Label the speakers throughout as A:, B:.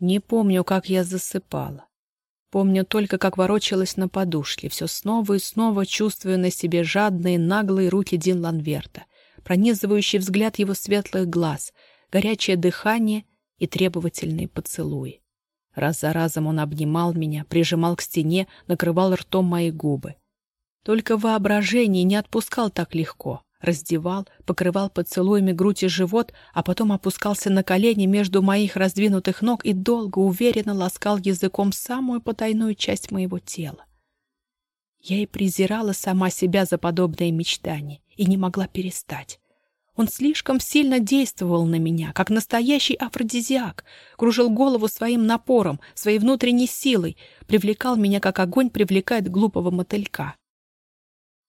A: Не помню, как я засыпала. Помню только, как ворочалась на подушке, все снова и снова чувствуя на себе жадные, наглые руки Дин Ланверта, пронизывающий взгляд его светлых глаз, горячее дыхание и требовательные поцелуи. Раз за разом он обнимал меня, прижимал к стене, накрывал ртом мои губы. Только воображение не отпускал так легко раздевал, покрывал поцелуями грудь и живот, а потом опускался на колени между моих раздвинутых ног и долго, уверенно ласкал языком самую потайную часть моего тела. Я и презирала сама себя за подобное мечтание и не могла перестать. Он слишком сильно действовал на меня, как настоящий афродизиак, кружил голову своим напором, своей внутренней силой, привлекал меня, как огонь привлекает глупого мотылька.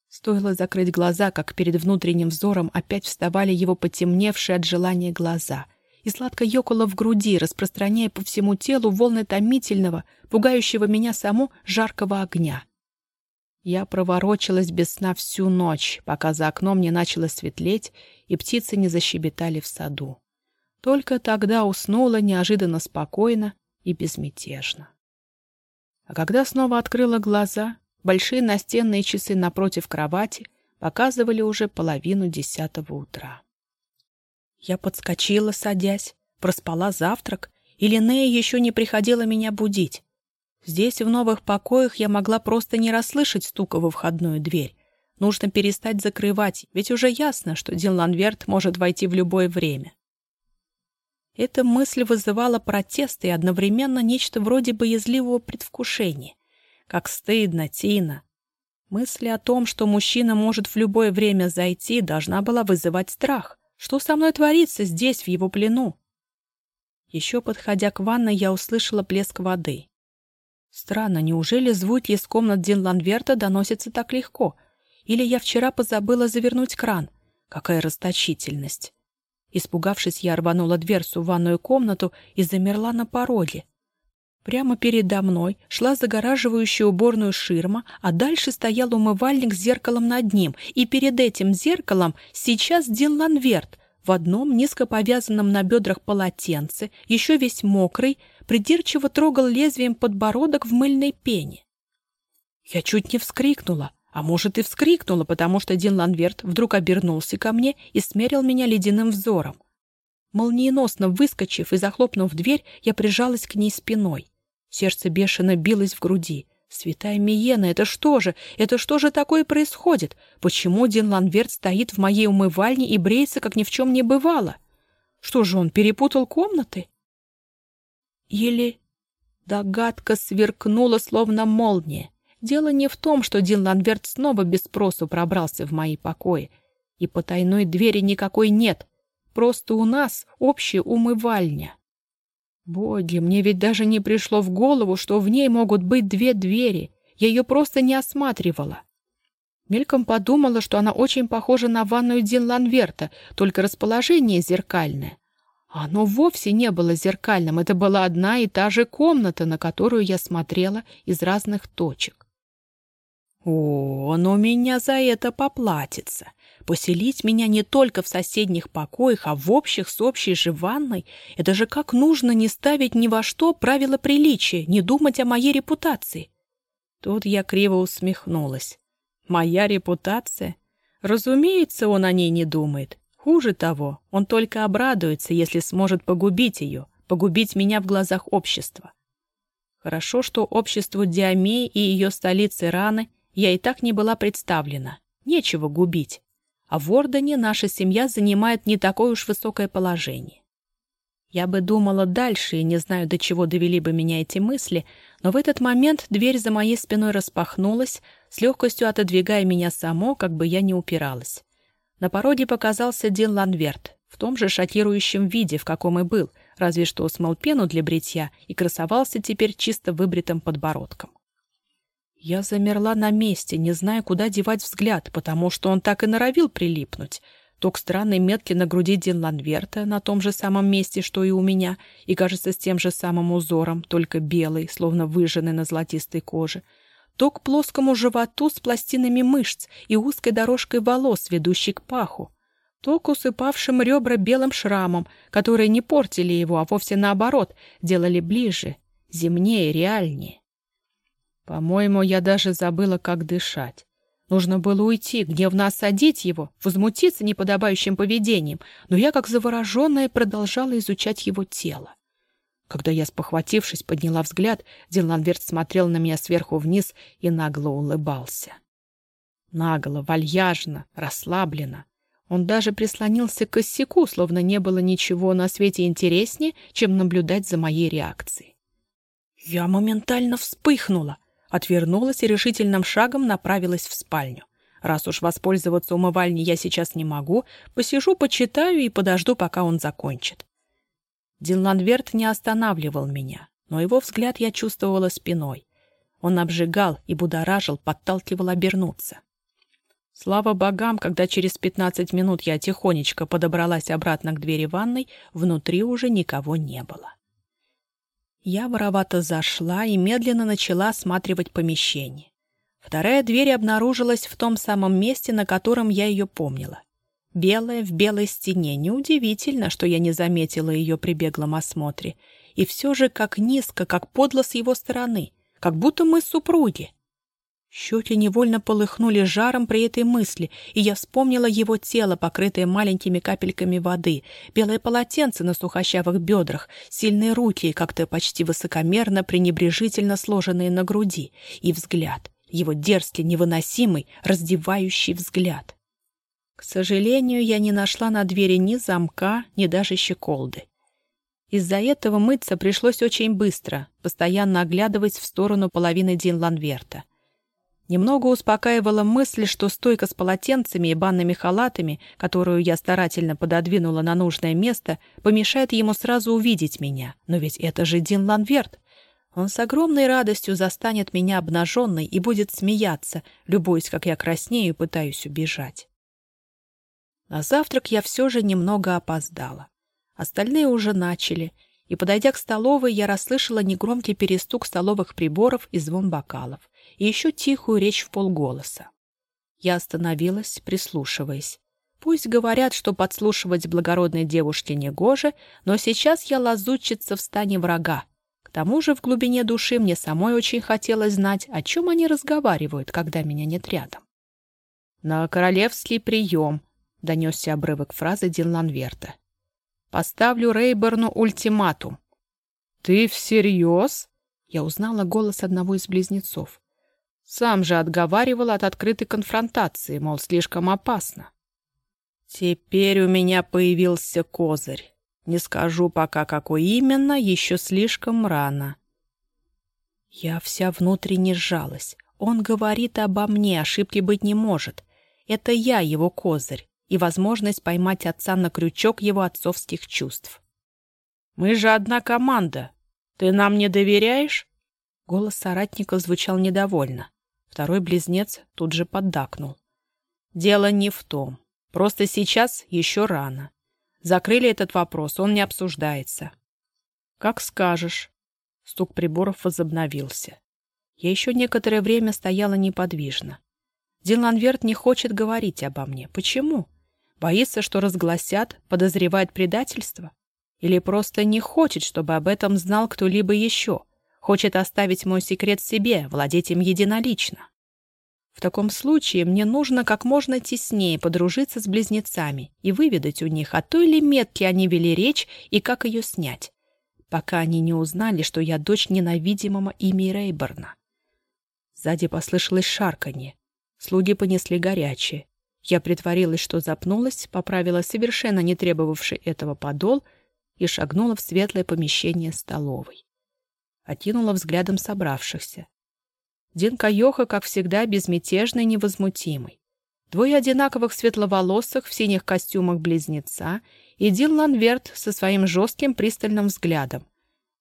A: Стоило закрыть глаза, как перед внутренним взором опять вставали его потемневшие от желания глаза и сладко ёкало в груди, распространяя по всему телу волны томительного, пугающего меня саму жаркого огня. Я проворочилась без сна всю ночь, пока за окном не начало светлеть и птицы не защебетали в саду. Только тогда уснула неожиданно спокойно и безмятежно. А когда снова открыла глаза, Большие настенные часы напротив кровати показывали уже половину десятого утра. Я подскочила, садясь, проспала завтрак, и Линея еще не приходила меня будить. Здесь, в новых покоях, я могла просто не расслышать стука во входную дверь. Нужно перестать закрывать, ведь уже ясно, что Дин Ланверт может войти в любое время. Эта мысль вызывала протест и одновременно нечто вроде боязливого предвкушения. Как стыдно, Тина. Мысль о том, что мужчина может в любое время зайти, должна была вызывать страх. Что со мной творится здесь, в его плену? Еще подходя к ванной, я услышала плеск воды. Странно, неужели звуки из комнат Динланверта доносятся так легко? Или я вчера позабыла завернуть кран? Какая расточительность! Испугавшись, я рванула дверцу в ванную комнату и замерла на пороге. Прямо передо мной шла загораживающая уборную ширма, а дальше стоял умывальник с зеркалом над ним, и перед этим зеркалом сейчас Дин Ланверт в одном низко повязанном на бедрах полотенце, еще весь мокрый, придирчиво трогал лезвием подбородок в мыльной пене. Я чуть не вскрикнула, а может и вскрикнула, потому что Дин Ланверт вдруг обернулся ко мне и смерил меня ледяным взором. Молниеносно выскочив и захлопнув дверь, я прижалась к ней спиной. Сердце бешено билось в груди. «Святая Миена, это что же? Это что же такое происходит? Почему Дин Ланверт стоит в моей умывальне и бреется, как ни в чем не бывало? Что же он, перепутал комнаты?» Или догадка сверкнула, словно молния. Дело не в том, что Дин Ланверт снова без спросу пробрался в мои покои. И потайной двери никакой нет. Просто у нас общая умывальня. Боги, мне ведь даже не пришло в голову, что в ней могут быть две двери. Я ее просто не осматривала. Мельком подумала, что она очень похожа на ванную Дин Ланверта, только расположение зеркальное. Оно вовсе не было зеркальным, это была одна и та же комната, на которую я смотрела из разных точек. О, он у меня за это поплатится. Поселить меня не только в соседних покоях, а в общих с общей же ванной — это же как нужно не ставить ни во что правила приличия, не думать о моей репутации. Тут я криво усмехнулась. Моя репутация? Разумеется, он о ней не думает. Хуже того, он только обрадуется, если сможет погубить ее, погубить меня в глазах общества. Хорошо, что обществу Диамеи и ее столицы Раны я и так не была представлена. Нечего губить а в Ордене наша семья занимает не такое уж высокое положение. Я бы думала дальше и не знаю, до чего довели бы меня эти мысли, но в этот момент дверь за моей спиной распахнулась, с легкостью отодвигая меня само, как бы я не упиралась. На пороге показался Дин Ланверт, в том же шокирующем виде, в каком и был, разве что смыл пену для бритья и красовался теперь чисто выбритым подбородком. Я замерла на месте, не зная, куда девать взгляд, потому что он так и норовил прилипнуть. То к странной метке на груди Дин Ланверта на том же самом месте, что и у меня, и, кажется, с тем же самым узором, только белый, словно выжженный на золотистой коже, то к плоскому животу с пластинами мышц и узкой дорожкой волос, ведущей к паху. то к усыпавшим ребра белым шрамам, которые не портили его, а вовсе наоборот, делали ближе, земнее, реальнее. По-моему, я даже забыла, как дышать. Нужно было уйти, гневно осадить его, возмутиться неподобающим поведением, но я, как завороженная, продолжала изучать его тело. Когда я, спохватившись, подняла взгляд, Диланверт смотрел на меня сверху вниз и нагло улыбался. Нагло, вальяжно, расслабленно. Он даже прислонился к косяку, словно не было ничего на свете интереснее, чем наблюдать за моей реакцией. Я моментально вспыхнула, отвернулась и решительным шагом направилась в спальню. Раз уж воспользоваться умывальней я сейчас не могу, посижу, почитаю и подожду, пока он закончит. Диланверт не останавливал меня, но его взгляд я чувствовала спиной. Он обжигал и будоражил, подталкивал обернуться. Слава богам, когда через пятнадцать минут я тихонечко подобралась обратно к двери ванной, внутри уже никого не было. Я воровато зашла и медленно начала осматривать помещение. Вторая дверь обнаружилась в том самом месте, на котором я ее помнила. Белая в белой стене. Неудивительно, что я не заметила ее при беглом осмотре. И все же как низко, как подло с его стороны. Как будто мы супруги. Щеки невольно полыхнули жаром при этой мысли, и я вспомнила его тело, покрытое маленькими капельками воды, белое полотенце на сухощавых бедрах, сильные руки, как-то почти высокомерно, пренебрежительно сложенные на груди, и взгляд, его дерзкий, невыносимый, раздевающий взгляд. К сожалению, я не нашла на двери ни замка, ни даже щеколды. Из-за этого мыться пришлось очень быстро, постоянно оглядываясь в сторону половины Динланверта. Немного успокаивала мысль, что стойка с полотенцами и банными халатами, которую я старательно пододвинула на нужное место, помешает ему сразу увидеть меня. Но ведь это же Дин Ланверт. Он с огромной радостью застанет меня обнаженной и будет смеяться, любуясь, как я краснею и пытаюсь убежать. На завтрак я все же немного опоздала. Остальные уже начали, и, подойдя к столовой, я расслышала негромкий перестук столовых приборов и звон бокалов, и еще тихую речь в полголоса. Я остановилась, прислушиваясь. Пусть говорят, что подслушивать благородной девушке негоже, но сейчас я лазутчица в стане врага. К тому же в глубине души мне самой очень хотелось знать, о чем они разговаривают, когда меня нет рядом. На королевский прием — донесся обрывок фразы Динланверта. «Поставлю Рейберну ультиматум». «Ты всерьез?» Я узнала голос одного из близнецов. Сам же отговаривал от открытой конфронтации, мол, слишком опасно. Теперь у меня появился козырь. Не скажу пока, какой именно, еще слишком рано. Я вся внутренне сжалась. Он говорит обо мне, ошибки быть не может. Это я его козырь и возможность поймать отца на крючок его отцовских чувств. «Мы же одна команда. Ты нам не доверяешь?» Голос соратника звучал недовольно. Второй близнец тут же поддакнул. «Дело не в том. Просто сейчас еще рано. Закрыли этот вопрос, он не обсуждается». «Как скажешь». Стук приборов возобновился. Я еще некоторое время стояла неподвижно. Диланверт не хочет говорить обо мне. Почему? Боится, что разгласят, подозревает предательство? Или просто не хочет, чтобы об этом знал кто-либо еще? Хочет оставить мой секрет себе, владеть им единолично? В таком случае мне нужно как можно теснее подружиться с близнецами и выведать у них, о той ли метке они вели речь и как ее снять, пока они не узнали, что я дочь ненавидимого ими Рейберна. Сзади послышалось шарканье. Слуги понесли горячее. Я притворилась, что запнулась, поправила совершенно не требовавший этого подол и шагнула в светлое помещение столовой. Окинула взглядом собравшихся. Динка Йоха, как всегда, безмятежный и невозмутимый. Двое одинаковых светловолосых в синих костюмах близнеца и Дин Ланверт со своим жестким пристальным взглядом.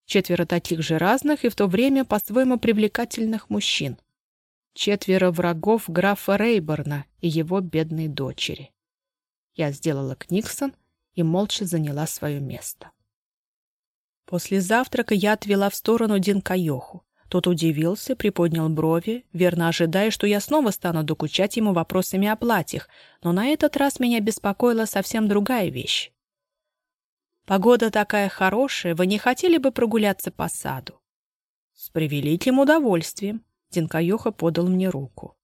A: Четверо таких же разных и в то время по-своему привлекательных мужчин четверо врагов графа Рейборна и его бедной дочери. Я сделала Книксон и молча заняла свое место. После завтрака я отвела в сторону Динкайоху. Тот Тот удивился, приподнял брови, верно ожидая, что я снова стану докучать ему вопросами о платьях, но на этот раз меня беспокоила совсем другая вещь. «Погода такая хорошая, вы не хотели бы прогуляться по саду?» «С превеликим удовольствием», — Динкаёха подал мне руку.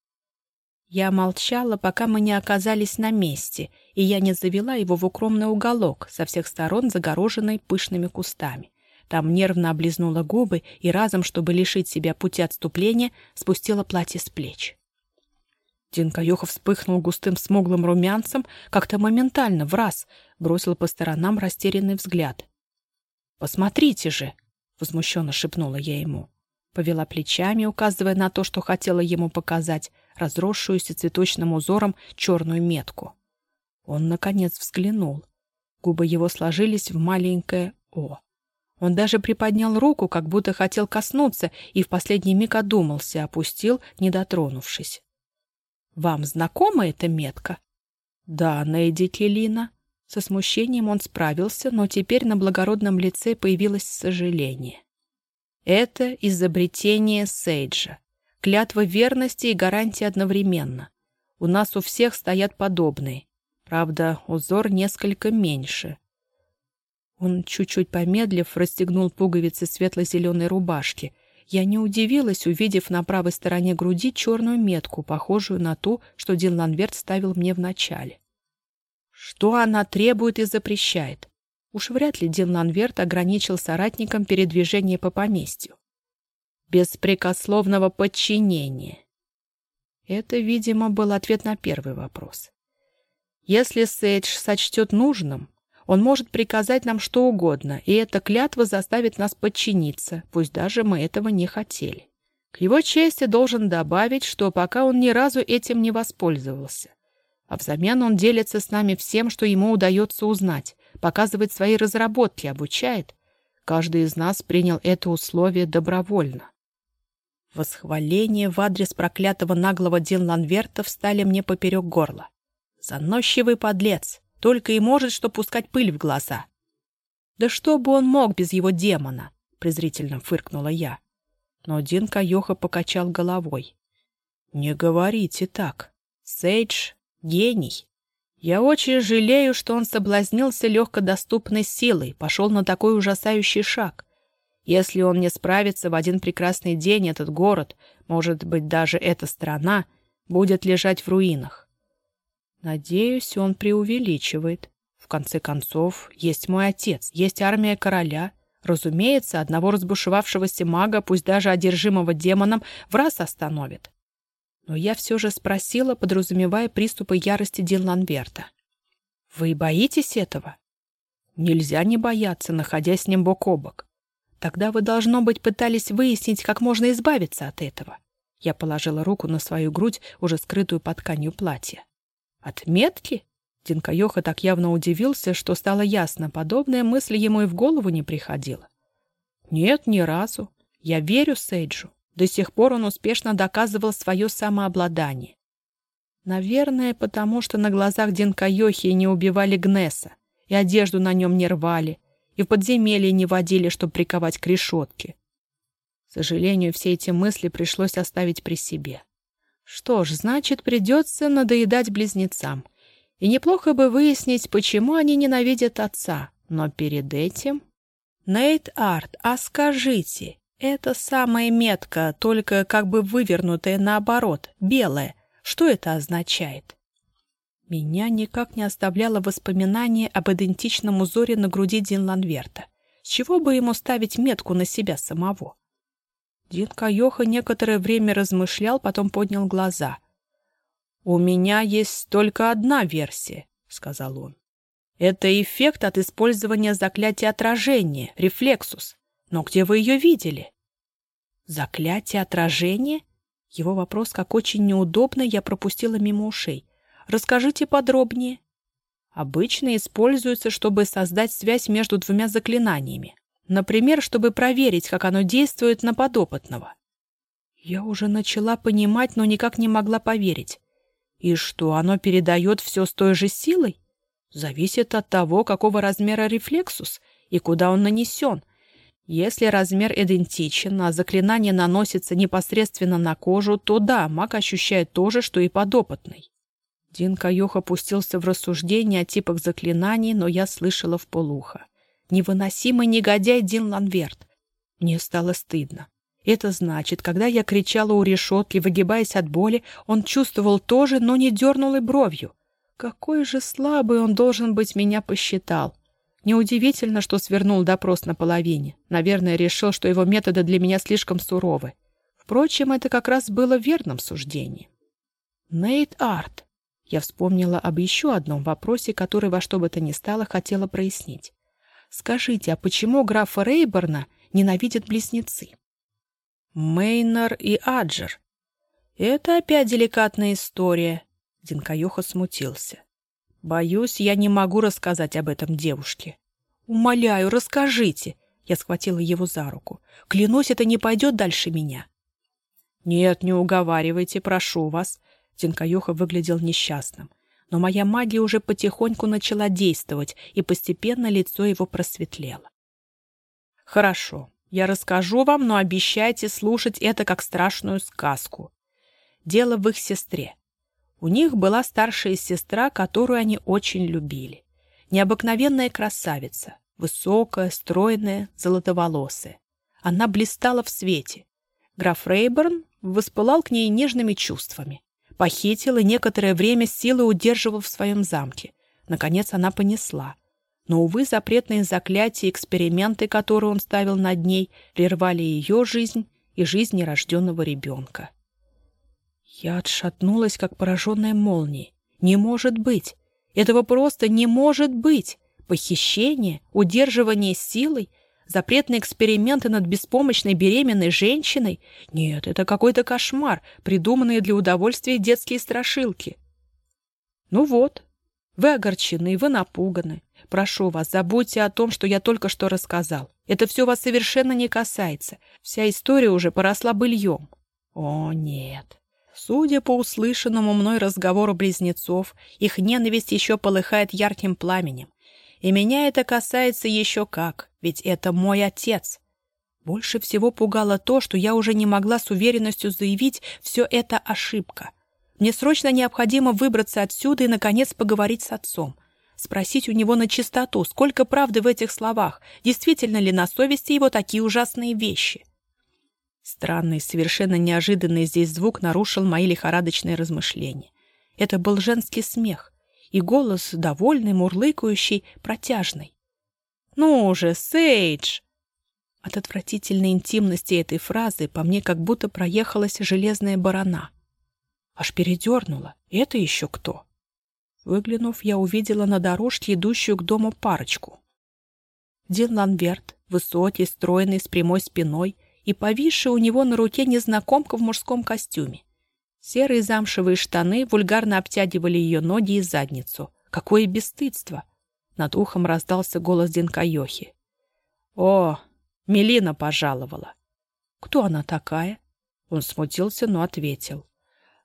A: Я молчала, пока мы не оказались на месте, и я не завела его в укромный уголок, со всех сторон загороженный пышными кустами. Там нервно облизнула губы и разом, чтобы лишить себя пути отступления, спустила платье с плеч. Динкаюха вспыхнул густым смуглым румянцем, как-то моментально, в раз, бросил по сторонам растерянный взгляд. «Посмотрите же!» — возмущенно шепнула я ему. Повела плечами, указывая на то, что хотела ему показать, разросшуюся цветочным узором черную метку. Он, наконец, взглянул. Губы его сложились в маленькое «О». Он даже приподнял руку, как будто хотел коснуться, и в последний миг одумался, опустил, не дотронувшись. «Вам знакома эта метка?» «Да, Нейди Келина». Со смущением он справился, но теперь на благородном лице появилось сожаление. «Это изобретение Сейджа. Клятва верности и гарантия одновременно. У нас у всех стоят подобные. Правда, узор несколько меньше. Он, чуть-чуть помедлив, расстегнул пуговицы светло-зеленой рубашки. Я не удивилась, увидев на правой стороне груди черную метку, похожую на ту, что Дин Ланверт ставил мне в начале. Что она требует и запрещает? Уж вряд ли Дин Ланверт ограничил соратникам передвижение по поместью. Беспрекословного подчинения. Это, видимо, был ответ на первый вопрос. Если Сейдж сочтет нужным, он может приказать нам что угодно, и эта клятва заставит нас подчиниться, пусть даже мы этого не хотели. К его чести должен добавить, что пока он ни разу этим не воспользовался. А взамен он делится с нами всем, что ему удается узнать, показывает свои разработки, обучает. Каждый из нас принял это условие добровольно. Восхваления в адрес проклятого наглого Динланверта встали мне поперек горла. Заносчивый подлец! Только и может что пускать пыль в глаза. «Да что бы он мог без его демона?» — презрительно фыркнула я. Но Дин Кайоха покачал головой. «Не говорите так. Сейдж — гений. Я очень жалею, что он соблазнился легкодоступной силой, пошел на такой ужасающий шаг. Если он не справится в один прекрасный день, этот город, может быть, даже эта страна, будет лежать в руинах. Надеюсь, он преувеличивает. В конце концов, есть мой отец, есть армия короля. Разумеется, одного разбушевавшегося мага, пусть даже одержимого демоном, в раз остановит. Но я все же спросила, подразумевая приступы ярости Динланверта. «Вы боитесь этого?» «Нельзя не бояться, находясь с ним бок о бок. Тогда вы, должно быть, пытались выяснить, как можно избавиться от этого». Я положила руку на свою грудь, уже скрытую под тканью платья. Отметки? Динкаёха так явно удивился, что стало ясно, подобная мысль ему и в голову не приходила. Нет, ни разу. Я верю Сейджу. До сих пор он успешно доказывал свое самообладание. Наверное, потому что на глазах Динкаёхи не убивали Гнеса, и одежду на нем не рвали, и в подземелье не водили, чтобы приковать к решетке. К сожалению, все эти мысли пришлось оставить при себе. Что ж, значит, придется надоедать близнецам. И неплохо бы выяснить, почему они ненавидят отца. Но перед этим... Нейт Арт, а скажите, это самая метка, только как бы вывернутая наоборот, белая. Что это означает? Меня никак не оставляло воспоминание об идентичном узоре на груди Динланверта. С чего бы ему ставить метку на себя самого? Дин Кайоха некоторое время размышлял, потом поднял глаза. «У меня есть только одна версия», — сказал он. «Это эффект от использования заклятия отражения, рефлексус. Но где вы ее видели?» «Заклятие отражения?» Его вопрос, как очень неудобно, я пропустила мимо ушей. «Расскажите подробнее». Обычно используется, чтобы создать связь между двумя заклинаниями. Например, чтобы проверить, как оно действует на подопытного. Я уже начала понимать, но никак не могла поверить. И что, оно передает все с той же силой? Зависит от того, какого размера рефлексус и куда он нанесен. Если размер идентичен, а заклинание наносится непосредственно на кожу, то да, маг ощущает то же, что и подопытный. Дин Кайох опустился в рассуждение о типах заклинаний, но я слышала в полухо. Невыносимый негодяй Дин Ланверт. Мне стало стыдно. Это значит, когда я кричала у решетки, выгибаясь от боли, он чувствовал то же, но не дернул и бровью. Какой же слабый он должен быть, меня посчитал. Неудивительно, что свернул допрос наполовине. Наверное, решил, что его методы для меня слишком суровы. Впрочем, это как раз было верным суждением. Нейт Арт. Я вспомнила об еще одном вопросе, который во что бы то ни стало хотела прояснить. Скажите, а почему графа Рейборна ненавидят близнецы? Мейнер и Аджер. Это опять деликатная история. Динкаюха смутился. Боюсь, я не могу рассказать об этом девушке. Умоляю, расскажите. Я схватила его за руку. Клянусь, это не пойдет дальше меня. Нет, не уговаривайте, прошу вас. Динкаюха выглядел несчастным. Но моя магия уже потихоньку начала действовать, и постепенно лицо его просветлело. Хорошо, я расскажу вам, но обещайте слушать это как страшную сказку. Дело в их сестре. У них была старшая сестра, которую они очень любили. Необыкновенная красавица, высокая, стройная, золотоволосая. Она блистала в свете. Граф Рейберн воспылал к ней нежными чувствами. Похитил и некоторое время силой удерживал в своем замке. Наконец она понесла. Но, увы, запретные заклятия и эксперименты, которые он ставил над ней, прервали ее жизнь и жизнь нерожденного ребенка. Я отшатнулась, как пораженная молнией. Не может быть! Этого просто не может быть! Похищение, удерживание силой, запретные эксперименты над беспомощной беременной женщиной? Нет, это какой-то кошмар, придуманные для удовольствия детские страшилки. Ну вот, вы огорчены, вы напуганы. Прошу вас, забудьте о том, что я только что рассказал. Это все вас совершенно не касается. Вся история уже поросла быльем. О, нет. Судя по услышанному мной разговору близнецов, их ненависть еще полыхает ярким пламенем. И меня это касается еще как, ведь это мой отец. Больше всего пугало то, что я уже не могла с уверенностью заявить «все это ошибка». Мне срочно необходимо выбраться отсюда и, наконец, поговорить с отцом спросить у него на чистоту, сколько правды в этих словах, действительно ли на совести его такие ужасные вещи. Странный, совершенно неожиданный здесь звук нарушил мои лихорадочные размышления. Это был женский смех, и голос довольный, мурлыкающий, протяжный. «Ну же, Сейдж!» От отвратительной интимности этой фразы по мне как будто проехалась железная барана. Аж передернула. Это еще кто? Выглянув, я увидела на дорожке, идущую к дому парочку. Дин Ланверт, высокий, стройный, с прямой спиной, и повисшая у него на руке незнакомка в мужском костюме. Серые замшевые штаны вульгарно обтягивали ее ноги и задницу. Какое бесстыдство! Над ухом раздался голос Динкайохи. «О, Мелина пожаловала!» «Кто она такая?» Он смутился, но ответил.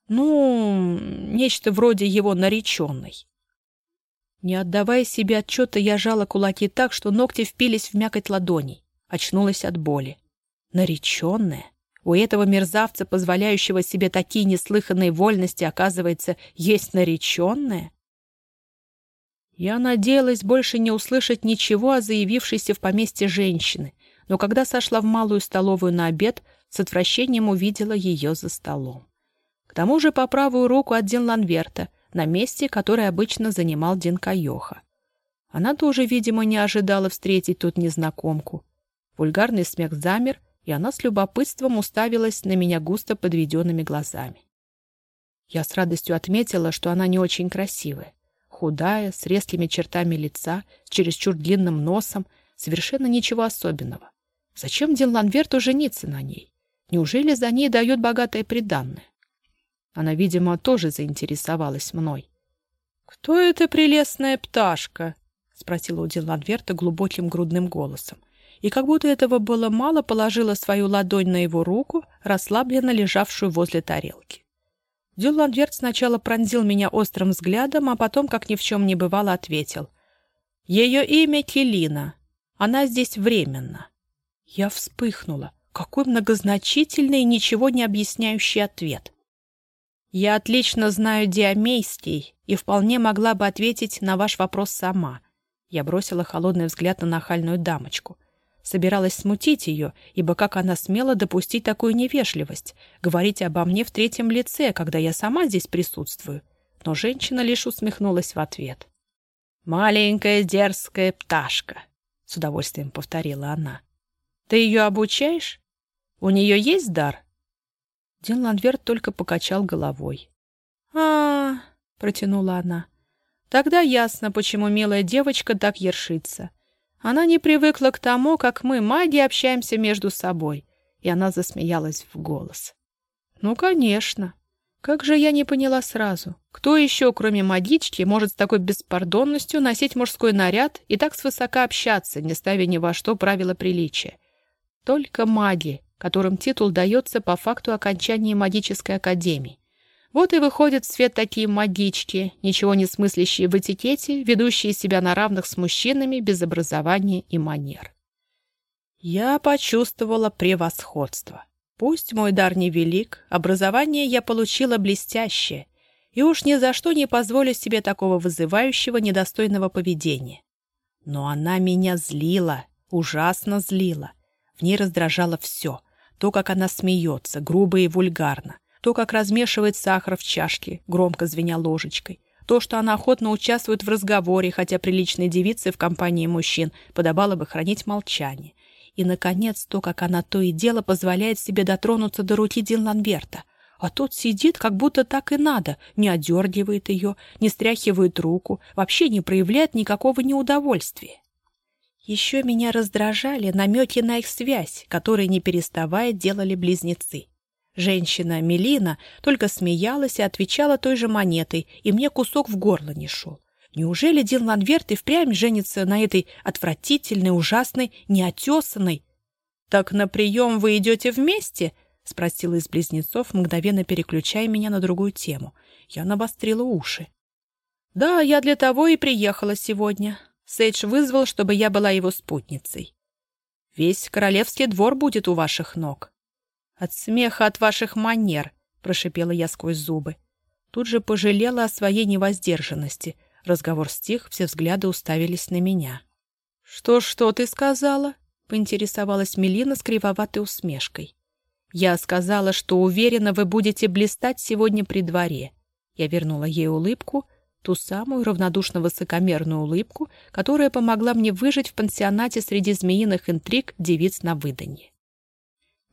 A: Ну, нечто вроде его нареченной. Не отдавая себе отчета, я жала кулаки так, что ногти впились в мякоть ладоней. Очнулась от боли. Нареченная? У этого мерзавца, позволяющего себе такие неслыханные вольности, оказывается, есть нареченная? Я надеялась больше не услышать ничего о заявившейся в поместье женщины, но когда сошла в малую столовую на обед, с отвращением увидела ее за столом тому же по правую руку от Дин Ланверта, на месте, которое обычно занимал Дин Кайоха. Она тоже, видимо, не ожидала встретить тут незнакомку. Вульгарный смех замер, и она с любопытством уставилась на меня густо подведенными глазами. Я с радостью отметила, что она не очень красивая. Худая, с резкими чертами лица, с чересчур длинным носом, совершенно ничего особенного. Зачем Дин Ланверту жениться на ней? Неужели за ней дают богатое приданное? Она, видимо, тоже заинтересовалась мной. «Кто эта прелестная пташка?» — спросила у Диланверта глубоким грудным голосом. И как будто этого было мало, положила свою ладонь на его руку, расслабленно лежавшую возле тарелки. Дюланверт сначала пронзил меня острым взглядом, а потом, как ни в чем не бывало, ответил. «Ее имя Келина. Она здесь временно». Я вспыхнула. Какой многозначительный и ничего не объясняющий ответ. Я отлично знаю диамейстей и вполне могла бы ответить на ваш вопрос сама. Я бросила холодный взгляд на нахальную дамочку. Собиралась смутить ее, ибо как она смела допустить такую невежливость, говорить обо мне в третьем лице, когда я сама здесь присутствую. Но женщина лишь усмехнулась в ответ. «Маленькая дерзкая пташка», — с удовольствием повторила она. «Ты ее обучаешь? У нее есть дар?» Дин Ланверт только покачал головой. а, -а, -а протянула она. «Тогда ясно, почему милая девочка так ершится. Она не привыкла к тому, как мы, маги, общаемся между собой». И она засмеялась в голос. «Ну, конечно. Как же я не поняла сразу? Кто еще, кроме магички, может с такой беспардонностью носить мужской наряд и так свысока общаться, не ставя ни во что правила приличия? Только маги, которым титул дается по факту окончания магической академии. Вот и выходят в свет такие магички, ничего не смыслящие в этикете, ведущие себя на равных с мужчинами без образования и манер. Я почувствовала превосходство. Пусть мой дар невелик, образование я получила блестящее, и уж ни за что не позволю себе такого вызывающего недостойного поведения. Но она меня злила, ужасно злила. В ней раздражало все. То, как она смеется, грубо и вульгарно. То, как размешивает сахар в чашке, громко звеня ложечкой. То, что она охотно участвует в разговоре, хотя приличной девице в компании мужчин подобало бы хранить молчание. И, наконец, то, как она то и дело позволяет себе дотронуться до руки Динланберта. А тот сидит, как будто так и надо, не одергивает ее, не стряхивает руку, вообще не проявляет никакого неудовольствия. Еще меня раздражали намеки на их связь, которые, не переставая, делали близнецы. Женщина Мелина только смеялась и отвечала той же монетой, и мне кусок в горло не шел. Неужели Дин Ланверт и впрямь женится на этой отвратительной, ужасной, неотесанной? — Так на прием вы идете вместе? — спросила из близнецов, мгновенно переключая меня на другую тему. Я навострила уши. — Да, я для того и приехала сегодня. Сейдж вызвал, чтобы я была его спутницей. Весь королевский двор будет у ваших ног. От смеха от ваших манер, прошипела я сквозь зубы. Тут же пожалела о своей невоздержанности. Разговор стих, все взгляды уставились на меня. «Что, что ты сказала?» — поинтересовалась Мелина с кривоватой усмешкой. «Я сказала, что уверена, вы будете блистать сегодня при дворе». Я вернула ей улыбку — ту самую равнодушно-высокомерную улыбку, которая помогла мне выжить в пансионате среди змеиных интриг девиц на выданье.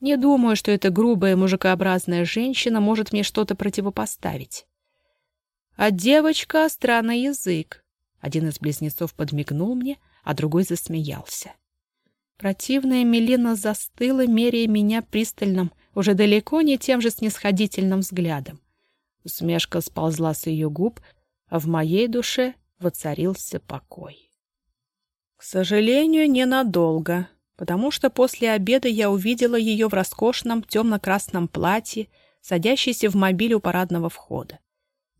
A: Не думаю, что эта грубая мужикообразная женщина может мне что-то противопоставить. А девочка — странный язык. Один из близнецов подмигнул мне, а другой засмеялся. Противная Мелина застыла, меряя меня пристальным, уже далеко не тем же снисходительным взглядом. Усмешка сползла с ее губ, а в моей душе воцарился покой. К сожалению, ненадолго, потому что после обеда я увидела ее в роскошном темно-красном платье, садящейся в мобиль у парадного входа.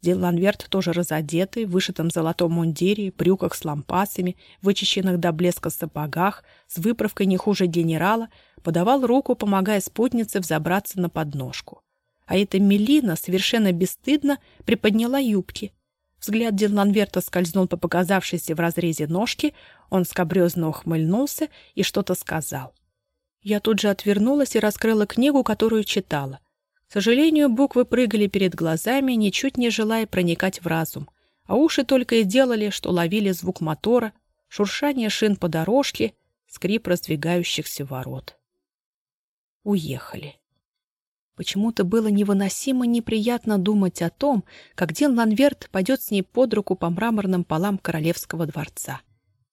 A: Дилланверт тоже разодетый, в вышитом золотом мундире, брюках с лампасами, вычищенных до блеска сапогах, с выправкой не хуже генерала, подавал руку, помогая спутнице взобраться на подножку. А эта Мелина совершенно бесстыдно приподняла юбки — Взгляд Динланверта скользнул по показавшейся в разрезе ножки, он скобрезно ухмыльнулся и что-то сказал. Я тут же отвернулась и раскрыла книгу, которую читала. К сожалению, буквы прыгали перед глазами, ничуть не желая проникать в разум, а уши только и делали, что ловили звук мотора, шуршание шин по дорожке, скрип раздвигающихся ворот. Уехали. Почему-то было невыносимо неприятно думать о том, как Дин Ланверт пойдет с ней под руку по мраморным полам королевского дворца.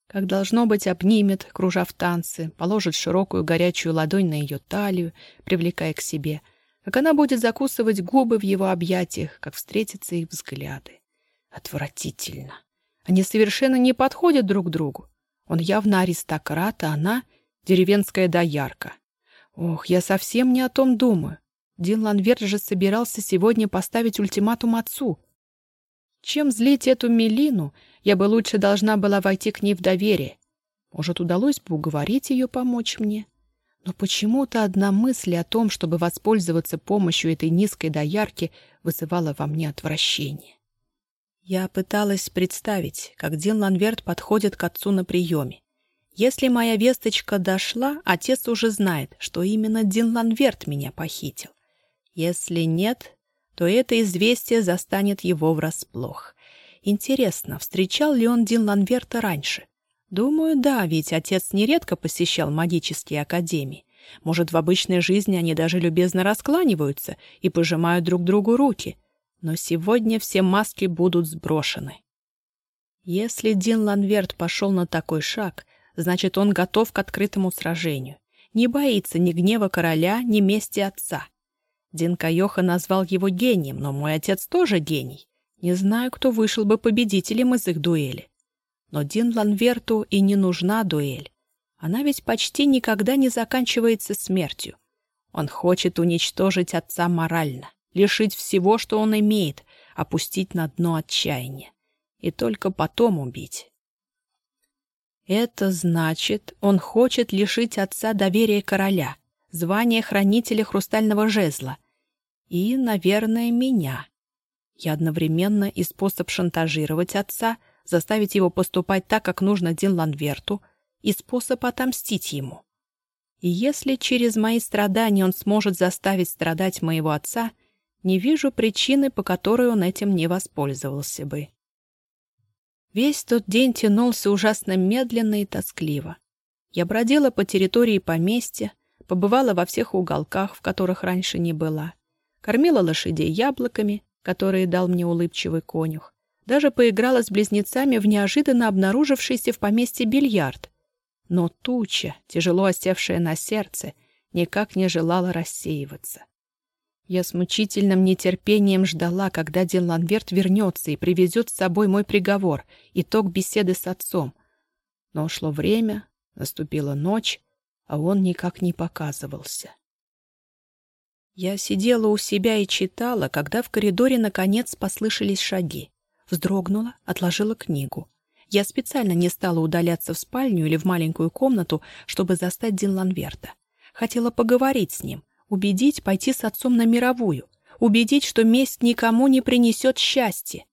A: Как, должно быть, обнимет, кружа в танцы, положит широкую горячую ладонь на ее талию, привлекая к себе, как она будет закусывать губы в его объятиях, как встретятся их взгляды. Отвратительно. Они совершенно не подходят друг другу. Он явно аристократ, а она — деревенская доярка. Ох, я совсем не о том думаю. Дин Ланверт же собирался сегодня поставить ультиматум отцу. Чем злить эту Мелину, я бы лучше должна была войти к ней в доверие. Может, удалось бы уговорить ее помочь мне. Но почему-то одна мысль о том, чтобы воспользоваться помощью этой низкой доярки, вызывала во мне отвращение. Я пыталась представить, как Дин Ланверт подходит к отцу на приеме. Если моя весточка дошла, отец уже знает, что именно Дин Ланверт меня похитил. Если нет, то это известие застанет его врасплох. Интересно, встречал ли он Дин Ланверта раньше? Думаю, да, ведь отец нередко посещал магические академии. Может, в обычной жизни они даже любезно раскланиваются и пожимают друг другу руки. Но сегодня все маски будут сброшены. Если Дин Ланверт пошел на такой шаг, значит, он готов к открытому сражению. Не боится ни гнева короля, ни мести отца. Дин Кайоха назвал его гением, но мой отец тоже гений. Не знаю, кто вышел бы победителем из их дуэли. Но Дин Ланверту и не нужна дуэль. Она ведь почти никогда не заканчивается смертью. Он хочет уничтожить отца морально, лишить всего, что он имеет, опустить на дно отчаяния. И только потом убить. Это значит, он хочет лишить отца доверия короля, звания хранителя хрустального жезла и, наверное, меня. Я одновременно и способ шантажировать отца — заставить его поступать так, как нужно Дин Ланверту, и способ отомстить ему. И если через мои страдания он сможет заставить страдать моего отца, не вижу причины, по которой он этим не воспользовался бы. Весь тот день тянулся ужасно медленно и тоскливо. Я бродила по территории поместья, побывала во всех уголках, в которых раньше не была, кормила лошадей яблоками, которые дал мне улыбчивый конюх, даже поиграла с близнецами в неожиданно обнаружившийся в поместье бильярд. Но туча, тяжело осевшая на сердце, никак не желала рассеиваться. Я с мучительным нетерпением ждала, когда Дин Ланверт вернется и привезет с собой мой приговор, итог беседы с отцом. Но ушло время, наступила ночь, а он никак не показывался. Я сидела у себя и читала, когда в коридоре наконец послышались шаги. Вздрогнула, отложила книгу. Я специально не стала удаляться в спальню или в маленькую комнату, чтобы застать Дин Ланверта. Хотела поговорить с ним, убедить пойти с отцом на мировую, убедить, что месть никому не принесет счастья.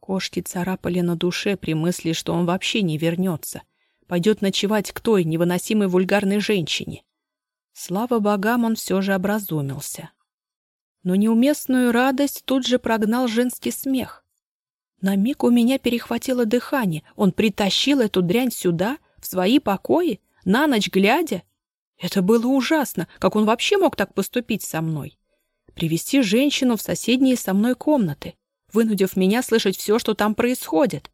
A: Кошки царапали на душе при мысли, что он вообще не вернется, пойдет ночевать к той невыносимой вульгарной женщине. Слава богам, он все же образумился. Но неуместную радость тут же прогнал женский смех. На миг у меня перехватило дыхание. Он притащил эту дрянь сюда, в свои покои, на ночь глядя. Это было ужасно, как он вообще мог так поступить со мной. Привести женщину в соседние со мной комнаты, вынудив меня слышать все, что там происходит.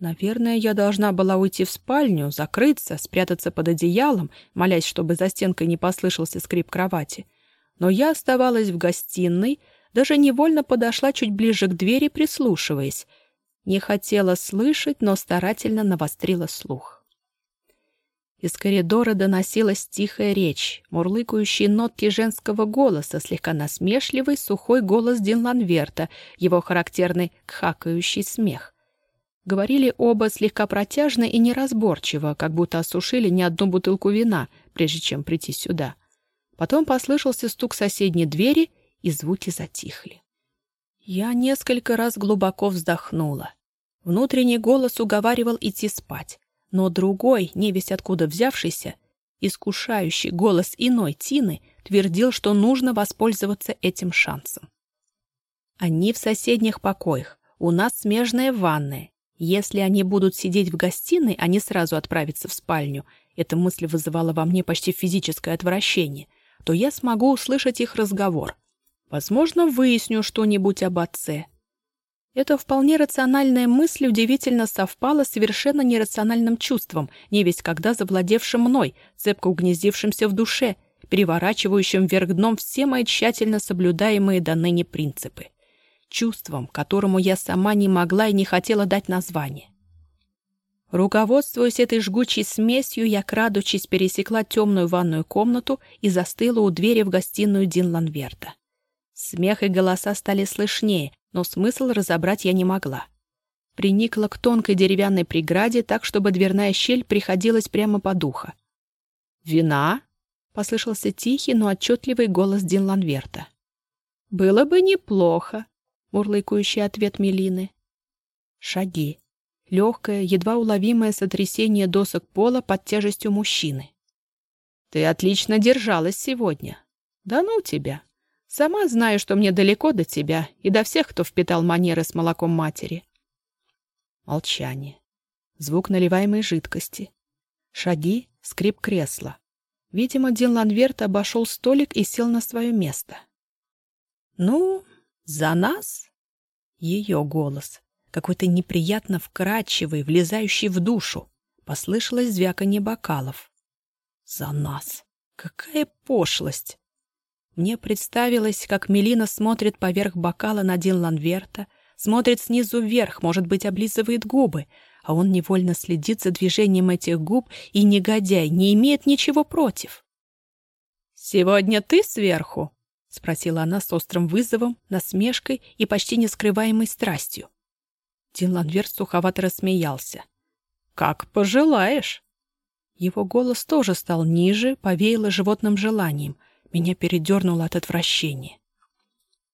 A: Наверное, я должна была уйти в спальню, закрыться, спрятаться под одеялом, молясь, чтобы за стенкой не послышался скрип кровати. Но я оставалась в гостиной, даже невольно подошла чуть ближе к двери, прислушиваясь. Не хотела слышать, но старательно навострила слух. Из коридора доносилась тихая речь, мурлыкающие нотки женского голоса, слегка насмешливый сухой голос Дин Ланверта, его характерный кхакающий смех. Говорили оба слегка протяжно и неразборчиво, как будто осушили не одну бутылку вина, прежде чем прийти сюда. Потом послышался стук соседней двери, и звуки затихли. Я несколько раз глубоко вздохнула. Внутренний голос уговаривал идти спать, но другой, не весь откуда взявшийся, искушающий голос иной Тины, твердил, что нужно воспользоваться этим шансом. Они в соседних покоях, у нас смежная ванная. Если они будут сидеть в гостиной, не сразу отправиться в спальню, эта мысль вызывала во мне почти физическое отвращение, то я смогу услышать их разговор — Возможно, выясню что-нибудь об отце. Эта вполне рациональная мысль удивительно совпала с совершенно нерациональным чувством, не весь когда завладевшим мной, цепко угнездившимся в душе, переворачивающим вверх дном все мои тщательно соблюдаемые до ныне принципы. Чувством, которому я сама не могла и не хотела дать название. Руководствуясь этой жгучей смесью, я, крадучись, пересекла темную ванную комнату и застыла у двери в гостиную Дин Ланверта. Смех и голоса стали слышнее, но смысл разобрать я не могла. Приникла к тонкой деревянной преграде так, чтобы дверная щель приходилась прямо под ухо. «Вина?» — послышался тихий, но отчетливый голос Дин Ланверта. «Было бы неплохо», — мурлыкающий ответ Мелины. Шаги. Легкое, едва уловимое сотрясение досок пола под тяжестью мужчины. «Ты отлично держалась сегодня. Да ну тебя. Сама знаю, что мне далеко до тебя и до всех, кто впитал манеры с молоком матери». Молчание. Звук наливаемой жидкости. Шаги, скрип кресла. Видимо, Дин Ланверт обошел столик и сел на свое место. «Ну, за нас?» Ее голос какой-то неприятно вкрадчивый, влезающий в душу. Послышалось звяканье бокалов. «За нас! Какая пошлость!» Мне представилось, как Мелина смотрит поверх бокала на Дин Ланверта, смотрит снизу вверх, может быть, облизывает губы, а он невольно следит за движением этих губ и, негодяй, не имеет ничего против. «Сегодня ты сверху?» — спросила она с острым вызовом, насмешкой и почти нескрываемой страстью. Дин Ланверт суховато рассмеялся. «Как пожелаешь!» Его голос тоже стал ниже, повеяло животным желанием. Меня передернуло от отвращения.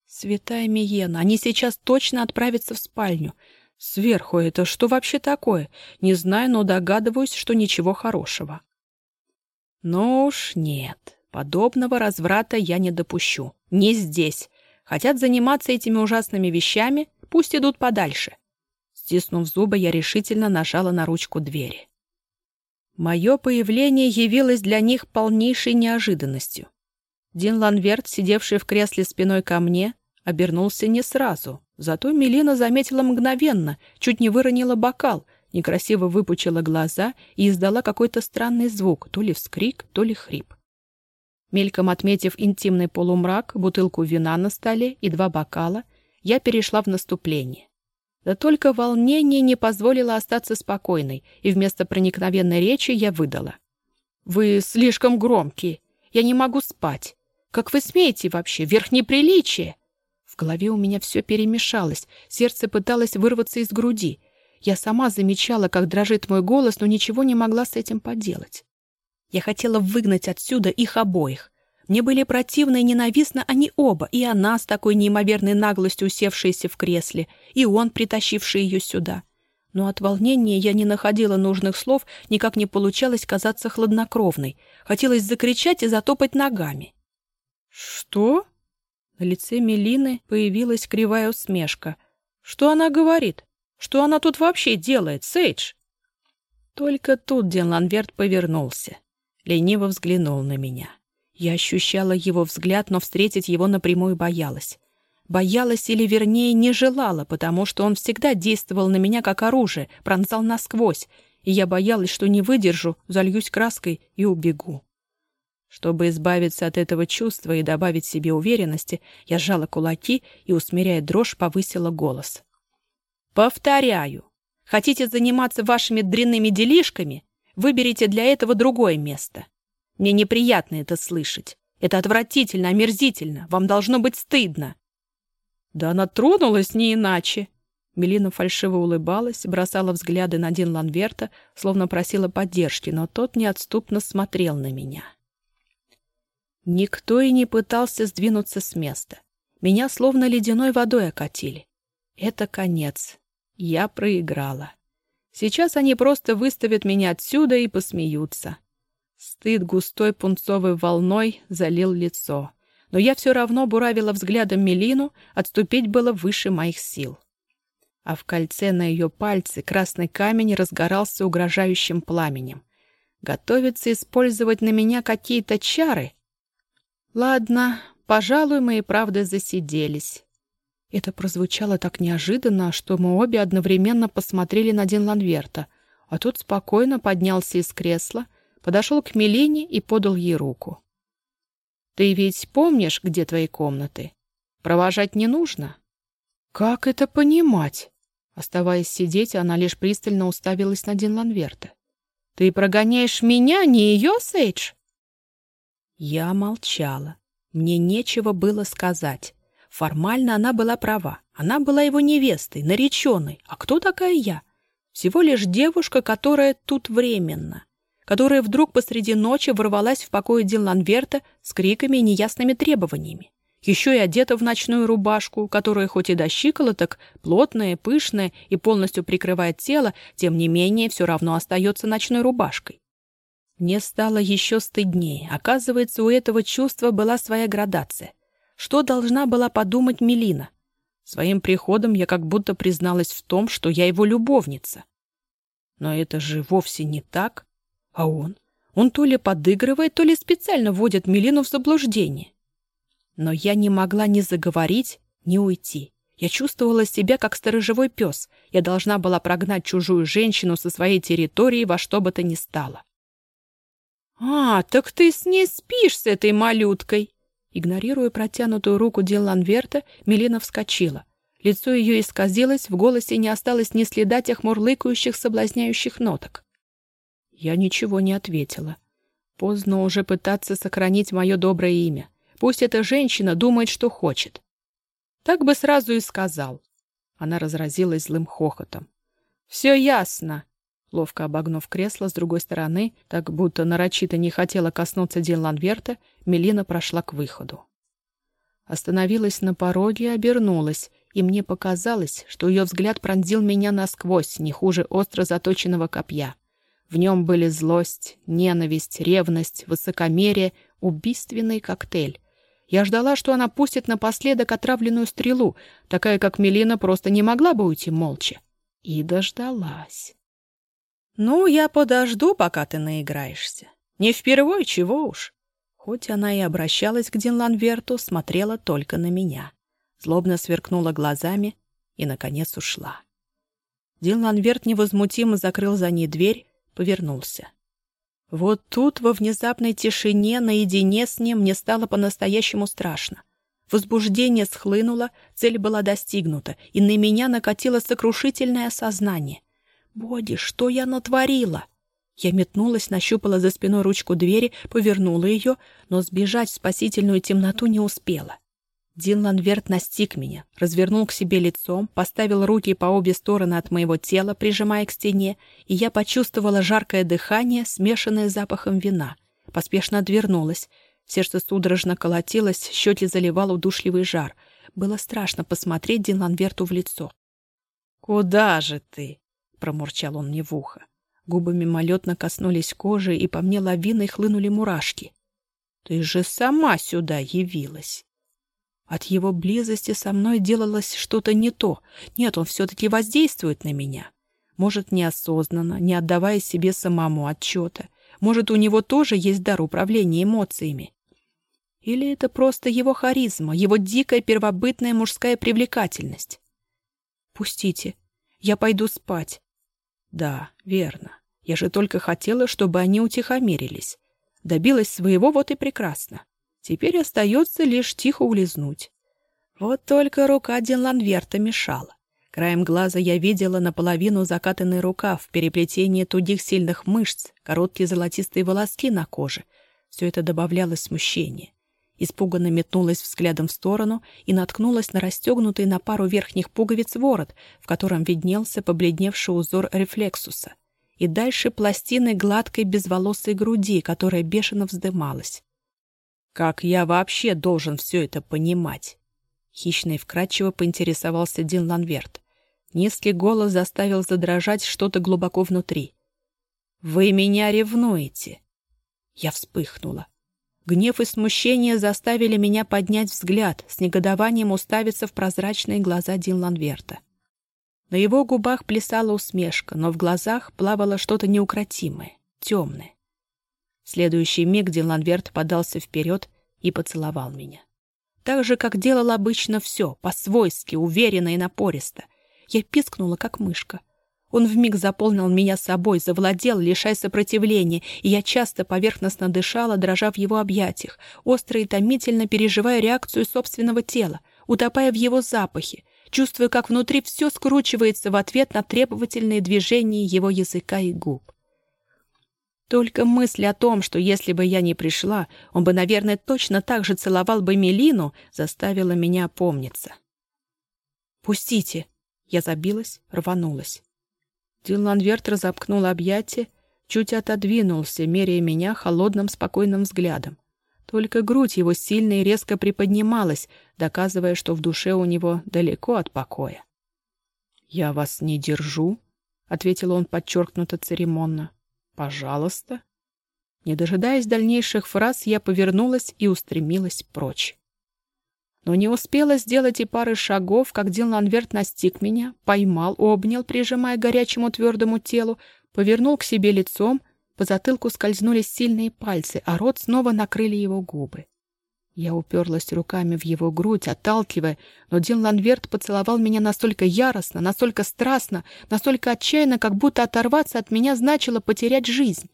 A: «Святая Миена, они сейчас точно отправятся в спальню. Сверху это что вообще такое? Не знаю, но догадываюсь, что ничего хорошего». «Ну уж нет, подобного разврата я не допущу. Не здесь. Хотят заниматься этими ужасными вещами, пусть идут подальше. Стиснув зубы, я решительно нажала на ручку двери. Мое появление явилось для них полнейшей неожиданностью. Дин Ланверт, сидевший в кресле спиной ко мне, обернулся не сразу. Зато Мелина заметила мгновенно, чуть не выронила бокал, некрасиво выпучила глаза и издала какой-то странный звук, то ли вскрик, то ли хрип. Мельком отметив интимный полумрак, бутылку вина на столе и два бокала, я перешла в наступление. Да только волнение не позволило остаться спокойной, и вместо проникновенной речи я выдала. «Вы слишком громкие. Я не могу спать. Как вы смеете вообще? Верх неприличия!» В голове у меня все перемешалось, сердце пыталось вырваться из груди. Я сама замечала, как дрожит мой голос, но ничего не могла с этим поделать. Я хотела выгнать отсюда их обоих, мне были противны и ненавистны они оба, и она с такой неимоверной наглостью усевшаяся в кресле, и он, притащивший ее сюда. Но от волнения я не находила нужных слов, никак не получалось казаться хладнокровной. Хотелось закричать и затопать ногами. «Что?» На лице Мелины появилась кривая усмешка. «Что она говорит? Что она тут вообще делает, Сейдж?» Только тут Дин Ланверт повернулся. Лениво взглянул на меня. Я ощущала его взгляд, но встретить его напрямую боялась. Боялась или, вернее, не желала, потому что он всегда действовал на меня как оружие, пронзал насквозь, и я боялась, что не выдержу, зальюсь краской и убегу. Чтобы избавиться от этого чувства и добавить себе уверенности, я сжала кулаки и, усмиряя дрожь, повысила голос. «Повторяю, хотите заниматься вашими дрянными делишками? Выберите для этого другое место. Мне неприятно это слышать. Это отвратительно, омерзительно. Вам должно быть стыдно. Да она тронулась не иначе. Мелина фальшиво улыбалась, бросала взгляды на Дин Ланверта, словно просила поддержки, но тот неотступно смотрел на меня. Никто и не пытался сдвинуться с места. Меня словно ледяной водой окатили. Это конец. Я проиграла. Сейчас они просто выставят меня отсюда и посмеются. Стыд густой пунцовой волной залил лицо. Но я все равно буравила взглядом Мелину, отступить было выше моих сил. А в кольце на ее пальце красный камень разгорался угрожающим пламенем. Готовится использовать на меня какие-то чары? Ладно, пожалуй, мы и правда засиделись. Это прозвучало так неожиданно, что мы обе одновременно посмотрели на Дин Ланверта, а тот спокойно поднялся из кресла, подошел к Милене и подал ей руку. «Ты ведь помнишь, где твои комнаты? Провожать не нужно?» «Как это понимать?» Оставаясь сидеть, она лишь пристально уставилась на Дин Ланверта. «Ты прогоняешь меня, не ее, Сейдж?» Я молчала. Мне нечего было сказать. Формально она была права. Она была его невестой, нареченной. А кто такая я? Всего лишь девушка, которая тут временно. которая вдруг посреди ночи ворвалась в покое Дилланверта с криками и неясными требованиями. Еще и одета в ночную рубашку, которая хоть и до щиколоток, плотная, пышная и полностью прикрывает тело, тем не менее все равно остается ночной рубашкой. Мне стало еще стыднее. Оказывается, у этого чувства была своя градация. Что должна была подумать Мелина? Своим приходом я как будто призналась в том, что я его любовница. Но это же вовсе не так. А он? Он то ли подыгрывает, то ли специально вводит Мелину в заблуждение. Но я не могла ни заговорить, ни уйти. Я чувствовала себя как сторожевой пес. Я должна была прогнать чужую женщину со своей территории во что бы то ни стало. «А, так ты с ней спишь, с этой малюткой!» Игнорируя протянутую руку Дилланверта, Мелина вскочила. Лицо ее исказилось, в голосе не осталось ни следа тех мурлыкающих соблазняющих ноток. Я ничего не ответила. Поздно уже пытаться сохранить мое доброе имя. Пусть эта женщина думает, что хочет. Так бы сразу и сказал. Она разразилась злым хохотом. «Все ясно!» Ловко обогнув кресло с другой стороны, так будто нарочито не хотела коснуться Динланверта, Мелина прошла к выходу. Остановилась на пороге и обернулась, и мне показалось, что ее взгляд пронзил меня насквозь, не хуже остро заточенного копья. В нем были злость, ненависть, ревность, высокомерие, убийственный коктейль. Я ждала, что она пустит напоследок отравленную стрелу, такая, как Мелина, просто не могла бы уйти молча. И дождалась. «Ну, я подожду, пока ты наиграешься. Не впервой, чего уж». Хоть она и обращалась к Динланверту, смотрела только на меня. Злобно сверкнула глазами и, наконец, ушла. Динланверт невозмутимо закрыл за ней дверь, повернулся. Вот тут, во внезапной тишине, наедине с ним, мне стало по-настоящему страшно. Возбуждение схлынуло, цель была достигнута, и на меня накатило сокрушительное сознание. «Боди, что я натворила?» Я метнулась, нащупала за спиной ручку двери, повернула ее, но сбежать в спасительную темноту не успела. Дин Ланверт настиг меня, развернул к себе лицом, поставил руки по обе стороны от моего тела, прижимая к стене, и я почувствовала жаркое дыхание, смешанное с запахом вина. Поспешно отвернулась. Сердце судорожно колотилось, щеки заливал удушливый жар. Было страшно посмотреть Дин Ланверту в лицо. «Куда же ты?» — промурчал он мне в ухо. Губы мимолетно коснулись кожи, и по мне лавиной хлынули мурашки. «Ты же сама сюда явилась!» От его близости со мной делалось что-то не то. Нет, он все-таки воздействует на меня. Может, неосознанно, не отдавая себе самому отчета. Может, у него тоже есть дар управления эмоциями. Или это просто его харизма, его дикая первобытная мужская привлекательность? «Пустите. Я пойду спать». «Да, верно. Я же только хотела, чтобы они утихомирились. Добилась своего, вот и прекрасно. Теперь остается лишь тихо улизнуть. Вот только рука Динланверта мешала. Краем глаза я видела наполовину закатанный рукав, в переплетении тугих сильных мышц, короткие золотистые волоски на коже. Все это добавляло смущения. Испуганно метнулась взглядом в сторону и наткнулась на расстегнутый на пару верхних пуговиц ворот, в котором виднелся побледневший узор рефлексуса. И дальше пластины гладкой безволосой груди, которая бешено вздымалась. Как я вообще должен все это понимать? Хищно и вкрадчиво поинтересовался Дин Ланверт. Низкий голос заставил задрожать что-то глубоко внутри. «Вы меня ревнуете!» Я вспыхнула. Гнев и смущение заставили меня поднять взгляд, с негодованием уставиться в прозрачные глаза Дин Ланверта. На его губах плясала усмешка, но в глазах плавало что-то неукротимое, темное. В следующий миг Диланверт подался вперед и поцеловал меня. Так же, как делал обычно все, по-свойски, уверенно и напористо. Я пискнула, как мышка. Он вмиг заполнил меня собой, завладел, лишая сопротивления, и я часто поверхностно дышала, дрожа в его объятиях, остро и томительно переживая реакцию собственного тела, утопая в его запахе, чувствуя, как внутри все скручивается в ответ на требовательные движения его языка и губ. Только мысль о том, что если бы я не пришла, он бы, наверное, точно так же целовал бы Мелину, заставила меня опомниться. «Пустите!» Я забилась, рванулась. Дилан Верт разомкнул объятия, чуть отодвинулся, меряя меня холодным спокойным взглядом. Только грудь его сильно и резко приподнималась, доказывая, что в душе у него далеко от покоя. «Я вас не держу», — ответил он подчеркнуто церемонно. «Пожалуйста». Не дожидаясь дальнейших фраз, я повернулась и устремилась прочь. Но не успела сделать и пары шагов, как Диланверт настиг меня, поймал, обнял, прижимая горячему твердому телу, повернул к себе лицом, по затылку скользнули сильные пальцы, а рот снова накрыли его губы. Я уперлась руками в его грудь, отталкивая, но Дин Ланверт поцеловал меня настолько яростно, настолько страстно, настолько отчаянно, как будто оторваться от меня значило потерять жизнь.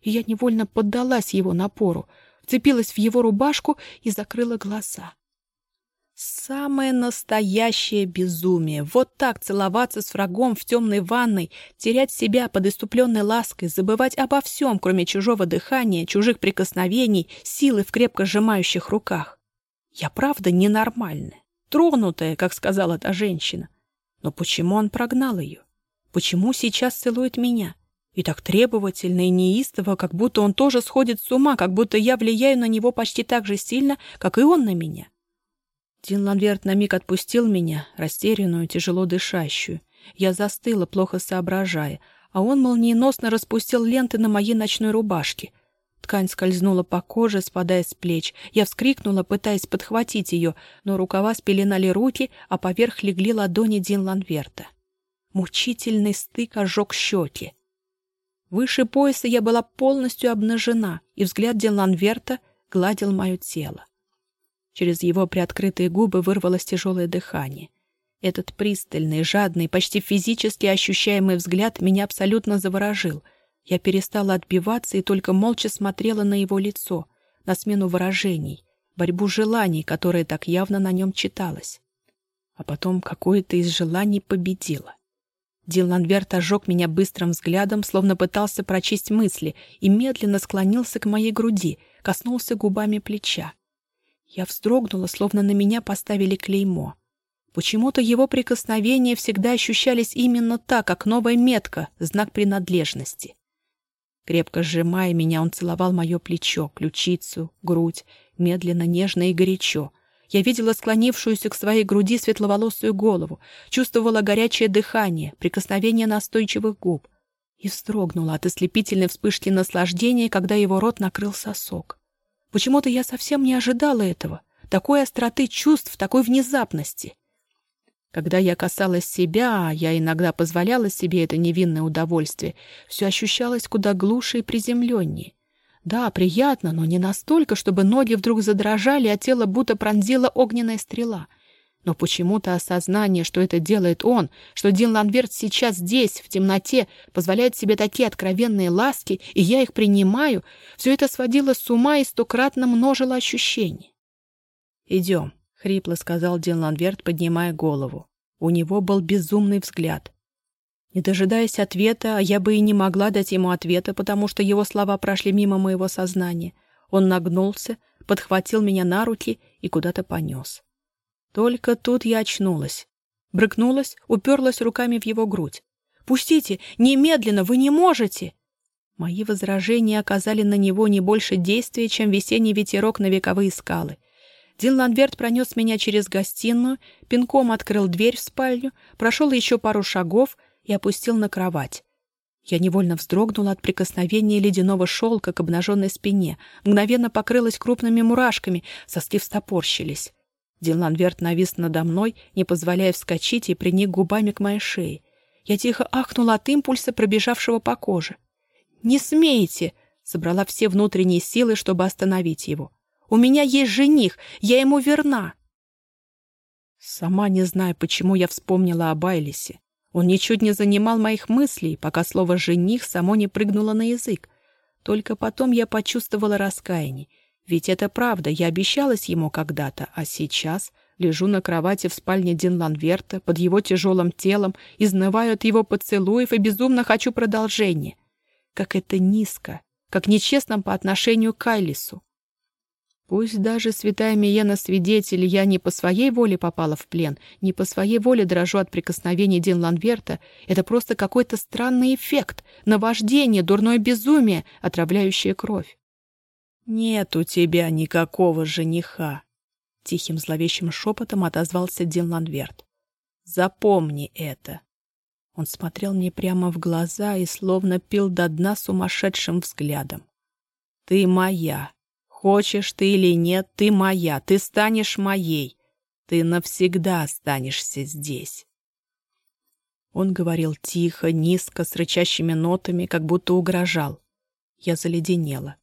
A: И я невольно поддалась его напору, вцепилась в его рубашку и закрыла глаза. Самое настоящее безумие. Вот так целоваться с врагом в темной ванной, терять себя под иступленной лаской, забывать обо всем, кроме чужого дыхания, чужих прикосновений, силы в крепко сжимающих руках. Я правда ненормальная, тронутая, как сказала та женщина. Но почему он прогнал ее? Почему сейчас целует меня? И так требовательно и неистово, как будто он тоже сходит с ума, как будто я влияю на него почти так же сильно, как и он на меня. Дин Ланверт на миг отпустил меня, растерянную, тяжело дышащую. Я застыла, плохо соображая, а он молниеносно распустил ленты на моей ночной рубашке. Ткань скользнула по коже, спадая с плеч. Я вскрикнула, пытаясь подхватить ее, но рукава спеленали руки, а поверх легли ладони Дин Ланверта. Мучительный стык ожег щеки. Выше пояса я была полностью обнажена, и взгляд Дин Ланверта гладил мое тело. Через его приоткрытые губы вырвалось тяжелое дыхание. Этот пристальный, жадный, почти физически ощущаемый взгляд меня абсолютно заворожил. Я перестала отбиваться и только молча смотрела на его лицо, на смену выражений, борьбу желаний, которая так явно на нем читалась. А потом какое-то из желаний победило. Диланверт ожег меня быстрым взглядом, словно пытался прочесть мысли, и медленно склонился к моей груди, коснулся губами плеча. Я вздрогнула, словно на меня поставили клеймо. Почему-то его прикосновения всегда ощущались именно так, как новая метка, знак принадлежности. Крепко сжимая меня, он целовал мое плечо, ключицу, грудь, медленно, нежно и горячо. Я видела склонившуюся к своей груди светловолосую голову, чувствовала горячее дыхание, прикосновение настойчивых губ и вздрогнула от ослепительной вспышки наслаждения, когда его рот накрыл сосок. Почему-то я совсем не ожидала этого, такой остроты чувств, такой внезапности. Когда я касалась себя, а я иногда позволяла себе это невинное удовольствие, все ощущалось куда глуше и приземленнее. Да, приятно, но не настолько, чтобы ноги вдруг задрожали, а тело будто пронзила огненная стрела. Но почему-то осознание, что это делает он, что Дин Ланверт сейчас здесь, в темноте, позволяет себе такие откровенные ласки, и я их принимаю, все это сводило с ума и стократно множило ощущений. «Идем», — хрипло сказал Дин Ланверт, поднимая голову. У него был безумный взгляд. Не дожидаясь ответа, а я бы и не могла дать ему ответа, потому что его слова прошли мимо моего сознания, он нагнулся, подхватил меня на руки и куда-то понес. Только тут я очнулась. Брыкнулась, уперлась руками в его грудь. «Пустите! Немедленно! Вы не можете!» Мои возражения оказали на него не больше действия, чем весенний ветерок на вековые скалы. Дин Ланверт пронес меня через гостиную, пинком открыл дверь в спальню, прошел еще пару шагов и опустил на кровать. Я невольно вздрогнула от прикосновения ледяного шелка к обнаженной спине, мгновенно покрылась крупными мурашками, соски встопорщились. Диланверт навис надо мной, не позволяя вскочить, и приник губами к моей шее. Я тихо ахнула от импульса, пробежавшего по коже. «Не смейте!» — собрала все внутренние силы, чтобы остановить его. «У меня есть жених, я ему верна!» Сама не знаю, почему я вспомнила об Айлисе. Он ничуть не занимал моих мыслей, пока слово «жених» само не прыгнуло на язык. Только потом я почувствовала раскаяние. Ведь это правда, я обещалась ему когда-то, а сейчас лежу на кровати в спальне Динланверта под его тяжелым телом, изнываю от его поцелуев и безумно хочу продолжения. Как это низко, как нечестно по отношению к Айлису. Пусть даже святая Миена свидетель, я не по своей воле попала в плен, не по своей воле дрожу от прикосновений Дин Ланверта. Это просто какой-то странный эффект, наваждение, дурное безумие, отравляющее кровь. «Нет у тебя никакого жениха», — тихим зловещим шепотом отозвался Дин Ланверт. «Запомни это». Он смотрел мне прямо в глаза и словно пил до дна сумасшедшим взглядом. «Ты моя, Хочешь ты или нет, ты моя, ты станешь моей. Ты навсегда останешься здесь. Он говорил тихо, низко, с рычащими нотами, как будто угрожал. Я заледенела.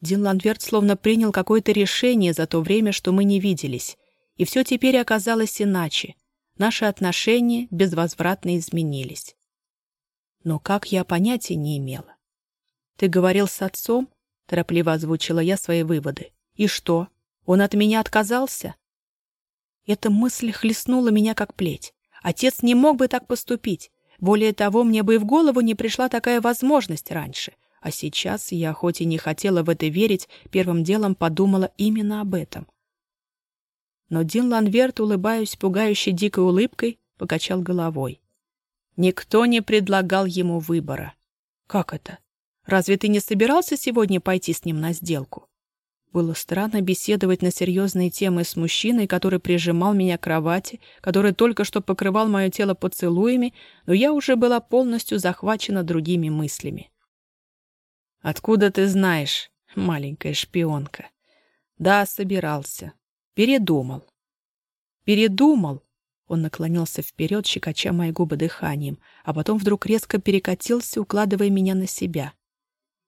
A: Дин Ланверт словно принял какое-то решение за то время, что мы не виделись. И все теперь оказалось иначе. Наши отношения безвозвратно изменились. Но как я понятия не имела. Ты говорил с отцом? Торопливо озвучила я свои выводы. И что? Он от меня отказался? Эта мысль хлестнула меня как плеть. Отец не мог бы так поступить. Более того, мне бы и в голову не пришла такая возможность раньше. А сейчас я, хоть и не хотела в это верить, первым делом подумала именно об этом. Но Дин Ланверт, улыбаясь пугающей дикой улыбкой, покачал головой. Никто не предлагал ему выбора. Как это? Разве ты не собирался сегодня пойти с ним на сделку? Было странно беседовать на серьезные темы с мужчиной, который прижимал меня к кровати, который только что покрывал мое тело поцелуями, но я уже была полностью захвачена другими мыслями. «Откуда ты знаешь, маленькая шпионка?» «Да, собирался. Передумал». «Передумал?» Он наклонился вперед, щекоча мои губы дыханием, а потом вдруг резко перекатился, укладывая меня на себя.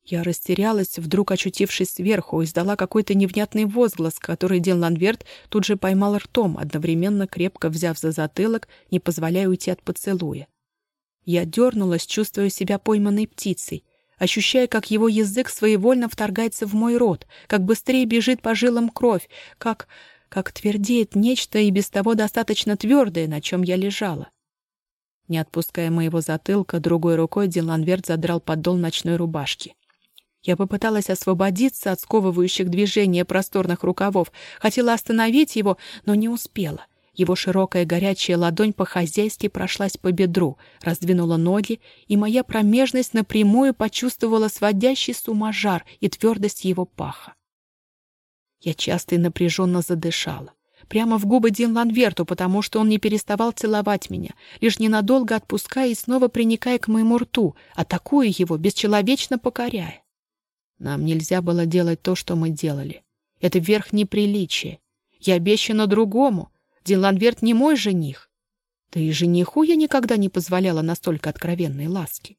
A: Я растерялась, вдруг очутившись сверху, издала какой-то невнятный возглас, который Дин Ланверт тут же поймал ртом, одновременно крепко взяв за затылок, не позволяя уйти от поцелуя. Я дернулась, чувствуя себя пойманной птицей, ощущая, как его язык своевольно вторгается в мой рот, как быстрее бежит по жилам кровь, как... как твердеет нечто и без того достаточно твердое, на чем я лежала. Не отпуская моего затылка, другой рукой Диланверт задрал подол ночной рубашки. Я попыталась освободиться от сковывающих движения просторных рукавов, хотела остановить его, но не успела. Его широкая горячая ладонь по-хозяйски прошлась по бедру, раздвинула ноги, и моя промежность напрямую почувствовала сводящий с ума жар и твердость его паха. Я часто и напряженно задышала. Прямо в губы Дин Ланверту, потому что он не переставал целовать меня, лишь ненадолго отпуская и снова приникая к моему рту, атакуя его, бесчеловечно покоряя. Нам нельзя было делать то, что мы делали. Это верх неприличия. Я обещана другому. Диланверт не мой жених. Да и жениху я никогда не позволяла настолько откровенной ласки.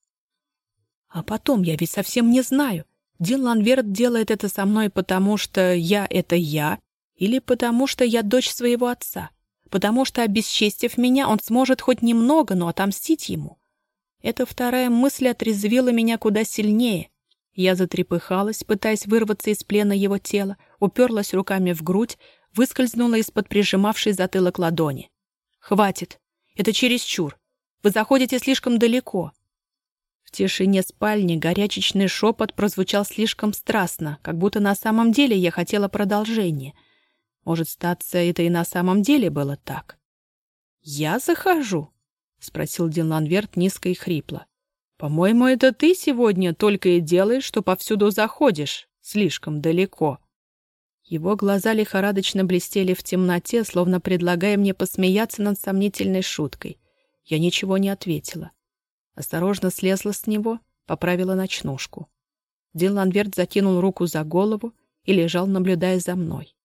A: А потом я ведь совсем не знаю, Дин Ланверт делает это со мной потому, что я — это я, или потому, что я дочь своего отца, потому что, обесчестив меня, он сможет хоть немного, но отомстить ему. Эта вторая мысль отрезвила меня куда сильнее, я затрепыхалась, пытаясь вырваться из плена его тела, уперлась руками в грудь, выскользнула из-под прижимавшей затылок ладони. «Хватит! Это чересчур! Вы заходите слишком далеко!» В тишине спальни горячечный шепот прозвучал слишком страстно, как будто на самом деле я хотела продолжения. Может, статься, это и на самом деле было так. «Я захожу?» — спросил Диланверт низко и хрипло. «По-моему, это ты сегодня только и делаешь, что повсюду заходишь. Слишком далеко». Его глаза лихорадочно блестели в темноте, словно предлагая мне посмеяться над сомнительной шуткой. Я ничего не ответила. Осторожно слезла с него, поправила ночнушку. Диланверт закинул руку за голову и лежал, наблюдая за мной.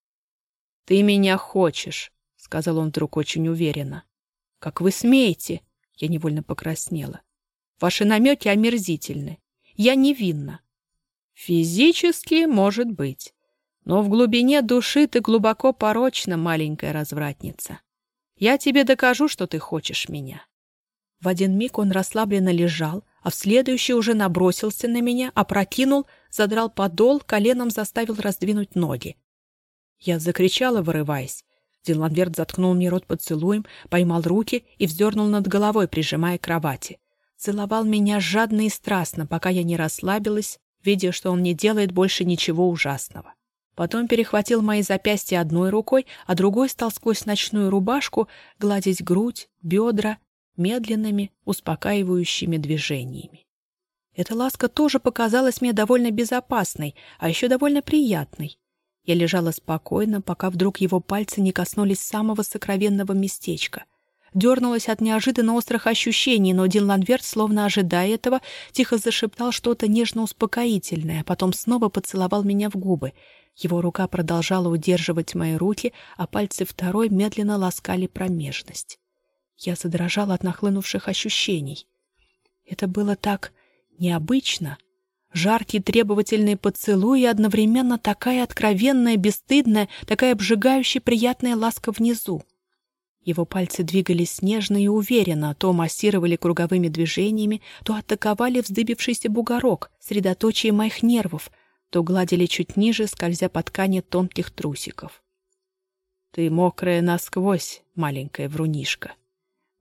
A: «Ты меня хочешь», — сказал он вдруг очень уверенно. «Как вы смеете?» — я невольно покраснела. Ваши намеки омерзительны. Я невинна. Физически, может быть. Но в глубине души ты глубоко порочна, маленькая развратница. Я тебе докажу, что ты хочешь меня. В один миг он расслабленно лежал, а в следующий уже набросился на меня, опрокинул, задрал подол, коленом заставил раздвинуть ноги. Я закричала, вырываясь. Диланверт заткнул мне рот поцелуем, поймал руки и вздернул над головой, прижимая к кровати целовал меня жадно и страстно, пока я не расслабилась, видя, что он не делает больше ничего ужасного. Потом перехватил мои запястья одной рукой, а другой стал сквозь ночную рубашку гладить грудь, бедра медленными, успокаивающими движениями. Эта ласка тоже показалась мне довольно безопасной, а еще довольно приятной. Я лежала спокойно, пока вдруг его пальцы не коснулись самого сокровенного местечка. Дернулась от неожиданно острых ощущений, но Дин Ланверт, словно ожидая этого, тихо зашептал что-то нежно-успокоительное, а потом снова поцеловал меня в губы. Его рука продолжала удерживать мои руки, а пальцы второй медленно ласкали промежность. Я задрожала от нахлынувших ощущений. Это было так необычно. Жаркий требовательный поцелуй и одновременно такая откровенная, бесстыдная, такая обжигающая приятная ласка внизу. Его пальцы двигались нежно и уверенно, то массировали круговыми движениями, то атаковали вздыбившийся бугорок, средоточие моих нервов, то гладили чуть ниже, скользя по ткани тонких трусиков. «Ты мокрая насквозь, маленькая врунишка»,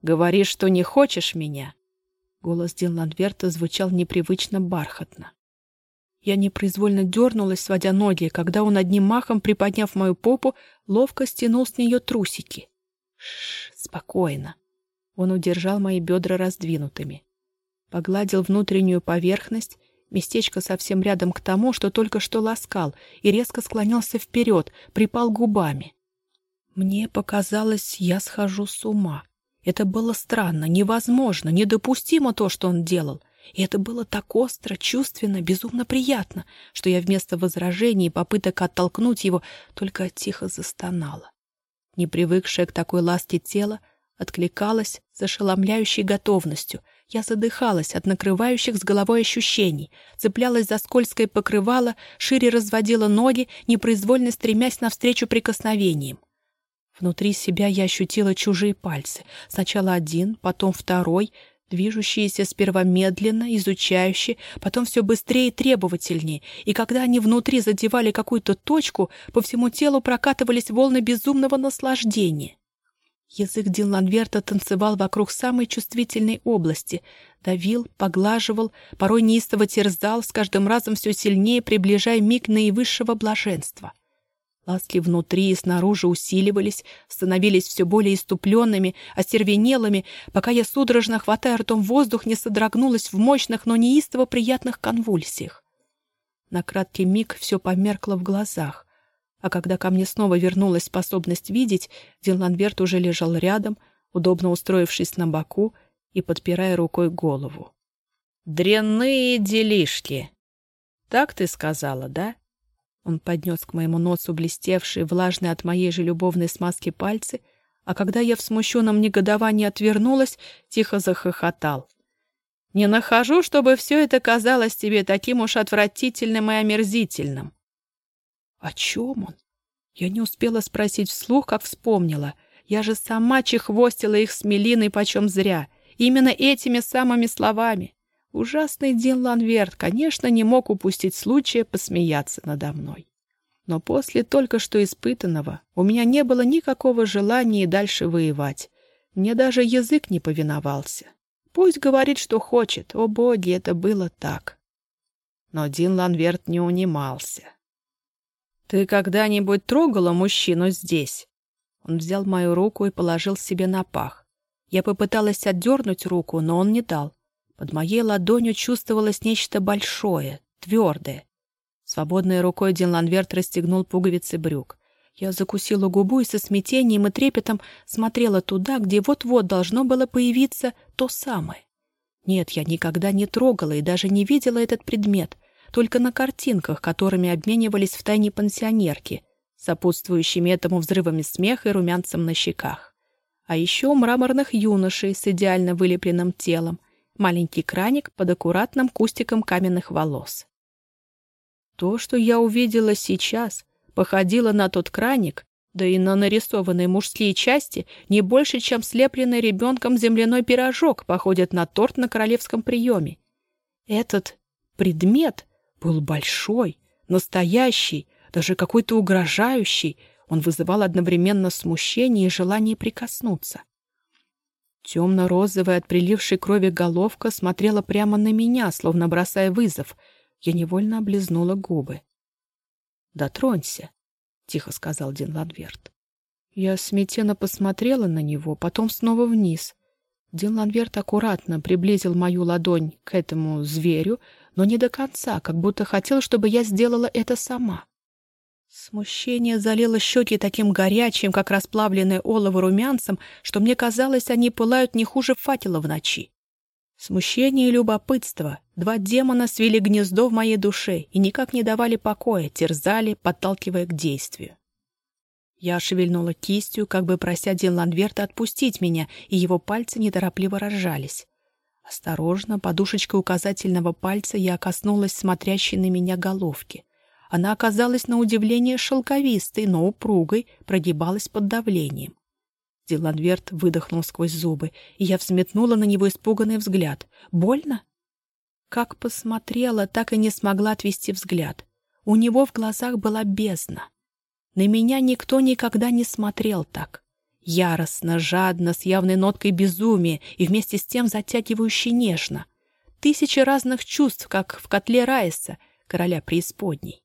A: Говоришь, что не хочешь меня?» Голос Динландверта звучал непривычно бархатно. Я непроизвольно дернулась, сводя ноги, когда он одним махом, приподняв мою попу, ловко стянул с нее трусики. Шш, спокойно. Он удержал мои бедра раздвинутыми. Погладил внутреннюю поверхность, местечко совсем рядом к тому, что только что ласкал, и резко склонился вперед, припал губами. Мне показалось, я схожу с ума. Это было странно, невозможно, недопустимо то, что он делал. И это было так остро, чувственно, безумно приятно, что я вместо возражений и попыток оттолкнуть его только тихо застонала. Не привыкшая к такой ласке тела, откликалась с ошеломляющей готовностью. Я задыхалась от накрывающих с головой ощущений, цеплялась за скользкое покрывало, шире разводила ноги, непроизвольно стремясь навстречу прикосновениям. Внутри себя я ощутила чужие пальцы. Сначала один, потом второй, движущиеся сперва медленно, изучающие, потом все быстрее и требовательнее. И когда они внутри задевали какую-то точку, по всему телу прокатывались волны безумного наслаждения. Язык Диланверта танцевал вокруг самой чувствительной области, давил, поглаживал, порой неистово терзал, с каждым разом все сильнее приближая миг наивысшего блаженства — Ласки внутри и снаружи усиливались, становились все более иступленными, остервенелыми, пока я, судорожно хватая ртом воздух, не содрогнулась в мощных, но неистово приятных конвульсиях. На краткий миг все померкло в глазах, а когда ко мне снова вернулась способность видеть, Диланверт уже лежал рядом, удобно устроившись на боку и подпирая рукой голову. «Дрянные делишки!» «Так ты сказала, да?» Он поднес к моему носу блестевшие, влажные от моей же любовной смазки пальцы, а когда я в смущенном негодовании отвернулась, тихо захохотал. «Не нахожу, чтобы все это казалось тебе таким уж отвратительным и омерзительным». «О чем он?» Я не успела спросить вслух, как вспомнила. Я же сама чехвостила их с Мелиной почем зря. Именно этими самыми словами. Ужасный Дин Ланверт, конечно, не мог упустить случая посмеяться надо мной. Но после только что испытанного у меня не было никакого желания и дальше воевать. Мне даже язык не повиновался. Пусть говорит, что хочет. О, боги, это было так. Но Дин Ланверт не унимался. «Ты когда-нибудь трогала мужчину здесь?» Он взял мою руку и положил себе на пах. Я попыталась отдернуть руку, но он не дал. Под моей ладонью чувствовалось нечто большое, твердое. Свободной рукой Дин Ланверт расстегнул пуговицы брюк. Я закусила губу и со смятением и трепетом смотрела туда, где вот-вот должно было появиться то самое. Нет, я никогда не трогала и даже не видела этот предмет, только на картинках, которыми обменивались в тайне пансионерки, сопутствующими этому взрывами смеха и румянцем на щеках. А еще мраморных юношей с идеально вылепленным телом, маленький краник под аккуратным кустиком каменных волос. То, что я увидела сейчас, походило на тот краник, да и на нарисованные мужские части, не больше, чем слепленный ребенком земляной пирожок походит на торт на королевском приеме. Этот предмет был большой, настоящий, даже какой-то угрожающий, он вызывал одновременно смущение и желание прикоснуться. Темно-розовая от прилившей крови головка смотрела прямо на меня, словно бросая вызов. Я невольно облизнула губы. «Дотронься», — тихо сказал Дин Ланверт. Я смятенно посмотрела на него, потом снова вниз. Дин Ланверт аккуратно приблизил мою ладонь к этому зверю, но не до конца, как будто хотел, чтобы я сделала это сама. Смущение залило щеки таким горячим, как расплавленное олово румянцем, что мне казалось, они пылают не хуже факела в ночи. Смущение и любопытство, два демона свели гнездо в моей душе и никак не давали покоя, терзали, подталкивая к действию. Я шевельнула кистью, как бы прося Динландверта отпустить меня, и его пальцы неторопливо разжались. Осторожно, подушечкой указательного пальца я коснулась смотрящей на меня головки. Она оказалась на удивление шелковистой, но упругой, прогибалась под давлением. Диланверт выдохнул сквозь зубы, и я взметнула на него испуганный взгляд. «Больно?» Как посмотрела, так и не смогла отвести взгляд. У него в глазах была бездна. На меня никто никогда не смотрел так. Яростно, жадно, с явной ноткой безумия и вместе с тем затягивающе нежно. Тысячи разных чувств, как в котле Райса, короля преисподней.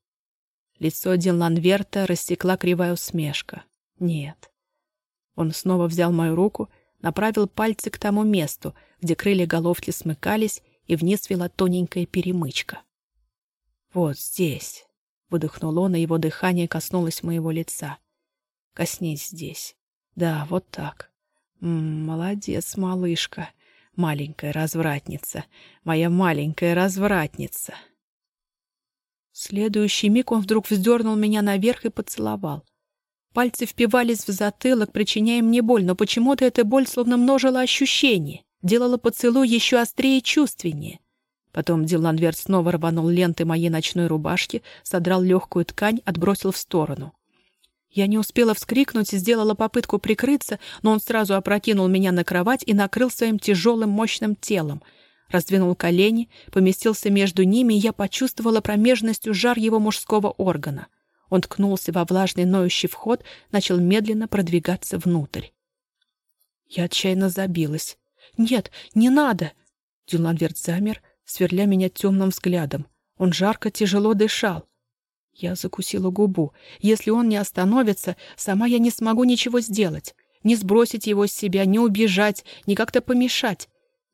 A: Лицо Динланверта рассекла кривая усмешка. Нет, он снова взял мою руку, направил пальцы к тому месту, где крылья головки смыкались, и вниз вела тоненькая перемычка. «Вот здесь», — выдохнул он, и его дыхание коснулось моего лица. «Коснись здесь. Да, вот так. М -м, молодец, малышка, маленькая развратница, моя маленькая развратница». Следующий миг он вдруг вздернул меня наверх и поцеловал. Пальцы впивались в затылок, причиняя мне боль, но почему-то эта боль словно множила ощущения, делала поцелуй еще острее и чувственнее. Потом Диланверт снова рванул ленты моей ночной рубашки, содрал легкую ткань, отбросил в сторону. Я не успела вскрикнуть и сделала попытку прикрыться, но он сразу опрокинул меня на кровать и накрыл своим тяжелым мощным телом. Раздвинул колени, поместился между ними, и я почувствовала промежностью жар его мужского органа — он ткнулся во влажный ноющий вход, начал медленно продвигаться внутрь. Я отчаянно забилась. «Нет, не надо!» Дюланверт замер, сверля меня темным взглядом. Он жарко, тяжело дышал. Я закусила губу. Если он не остановится, сама я не смогу ничего сделать. Не сбросить его с себя, не убежать, не как-то помешать.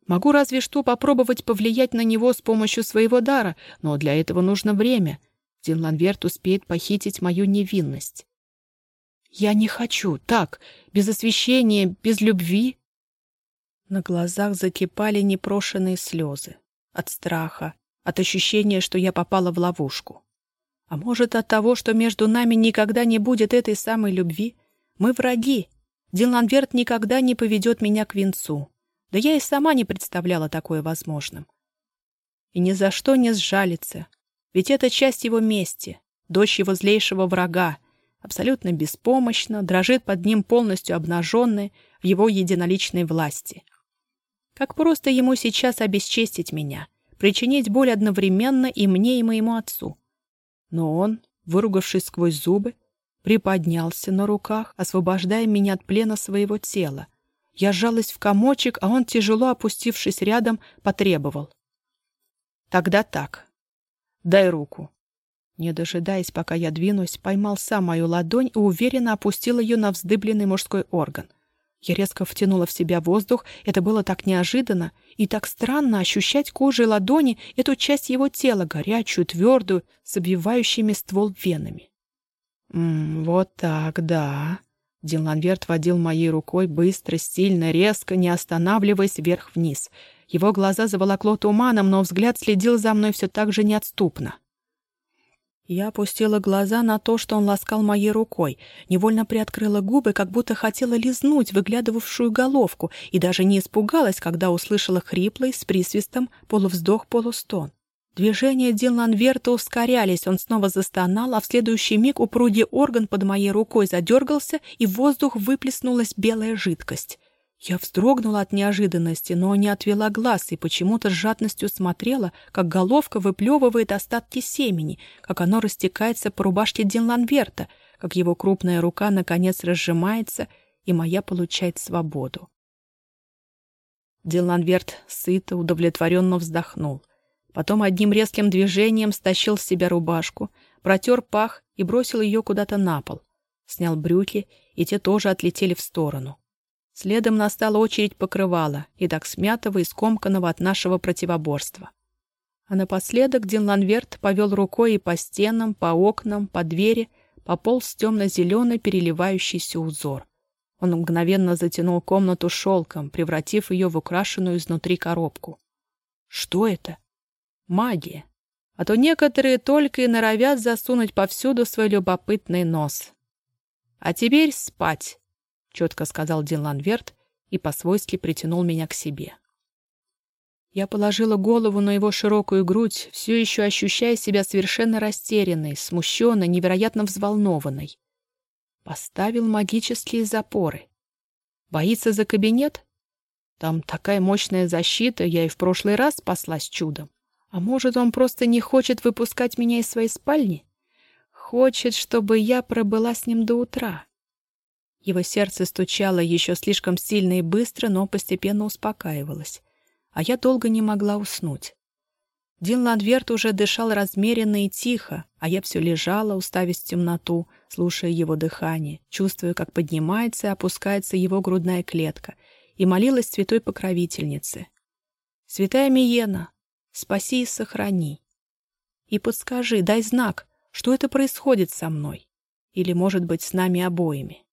A: Могу разве что попробовать повлиять на него с помощью своего дара, но для этого нужно время. Динланверт успеет похитить мою невинность. Я не хочу. Так, без освещения, без любви. На глазах закипали непрошенные слезы. От страха, от ощущения, что я попала в ловушку. А может, от того, что между нами никогда не будет этой самой любви? Мы враги. Диланверт никогда не поведет меня к венцу. Да я и сама не представляла такое возможным. И ни за что не сжалится, ведь это часть его мести, дочь его злейшего врага, абсолютно беспомощна, дрожит под ним полностью обнаженная в его единоличной власти. Как просто ему сейчас обесчестить меня, причинить боль одновременно и мне, и моему отцу. Но он, выругавшись сквозь зубы, приподнялся на руках, освобождая меня от плена своего тела. Я сжалась в комочек, а он, тяжело опустившись рядом, потребовал. «Тогда так. Дай руку». Не дожидаясь, пока я двинусь, поймал сам мою ладонь и уверенно опустил ее на вздыбленный мужской орган. Я резко втянула в себя воздух, это было так неожиданно и так странно ощущать кожей ладони эту часть его тела, горячую, твердую, с обвивающими ствол венами. «М -м, «Вот так, да». Диланверт водил моей рукой быстро, сильно, резко, не останавливаясь вверх-вниз — его глаза заволокло туманом, но взгляд следил за мной все так же неотступно. Я опустила глаза на то, что он ласкал моей рукой, невольно приоткрыла губы, как будто хотела лизнуть выглядывавшую головку, и даже не испугалась, когда услышала хриплый, с присвистом, полувздох-полустон. Движения Диланверта ускорялись, он снова застонал, а в следующий миг упругий орган под моей рукой задергался, и в воздух выплеснулась белая жидкость. Я вздрогнула от неожиданности, но не отвела глаз и почему-то с жадностью смотрела, как головка выплевывает остатки семени, как оно растекается по рубашке Динланверта, как его крупная рука наконец разжимается, и моя получает свободу. Диланверт сыто, удовлетворенно вздохнул. Потом одним резким движением стащил с себя рубашку, протер пах и бросил ее куда-то на пол. Снял брюки, и те тоже отлетели в сторону. Следом настала очередь покрывала, и так смятого и скомканного от нашего противоборства. А напоследок Дин Ланверт повел рукой и по стенам, по окнам, по двери, пополз темно-зеленый переливающийся узор. Он мгновенно затянул комнату шелком, превратив ее в украшенную изнутри коробку. Что это? Магия. А то некоторые только и норовят засунуть повсюду свой любопытный нос. А теперь спать, четко сказал Дин Ланверт и по-свойски притянул меня к себе. Я положила голову на его широкую грудь, все еще ощущая себя совершенно растерянной, смущенной, невероятно взволнованной. Поставил магические запоры. Боится за кабинет? Там такая мощная защита, я и в прошлый раз спаслась чудом. А может, он просто не хочет выпускать меня из своей спальни? Хочет, чтобы я пробыла с ним до утра. Его сердце стучало еще слишком сильно и быстро, но постепенно успокаивалось а я долго не могла уснуть. Дин Ладверт уже дышал размеренно и тихо, а я все лежала, уставясь в темноту, слушая его дыхание, чувствуя, как поднимается и опускается его грудная клетка, и молилась святой покровительнице. «Святая Миена, спаси и сохрани. И подскажи, дай знак, что это происходит со мной, или, может быть, с нами обоими».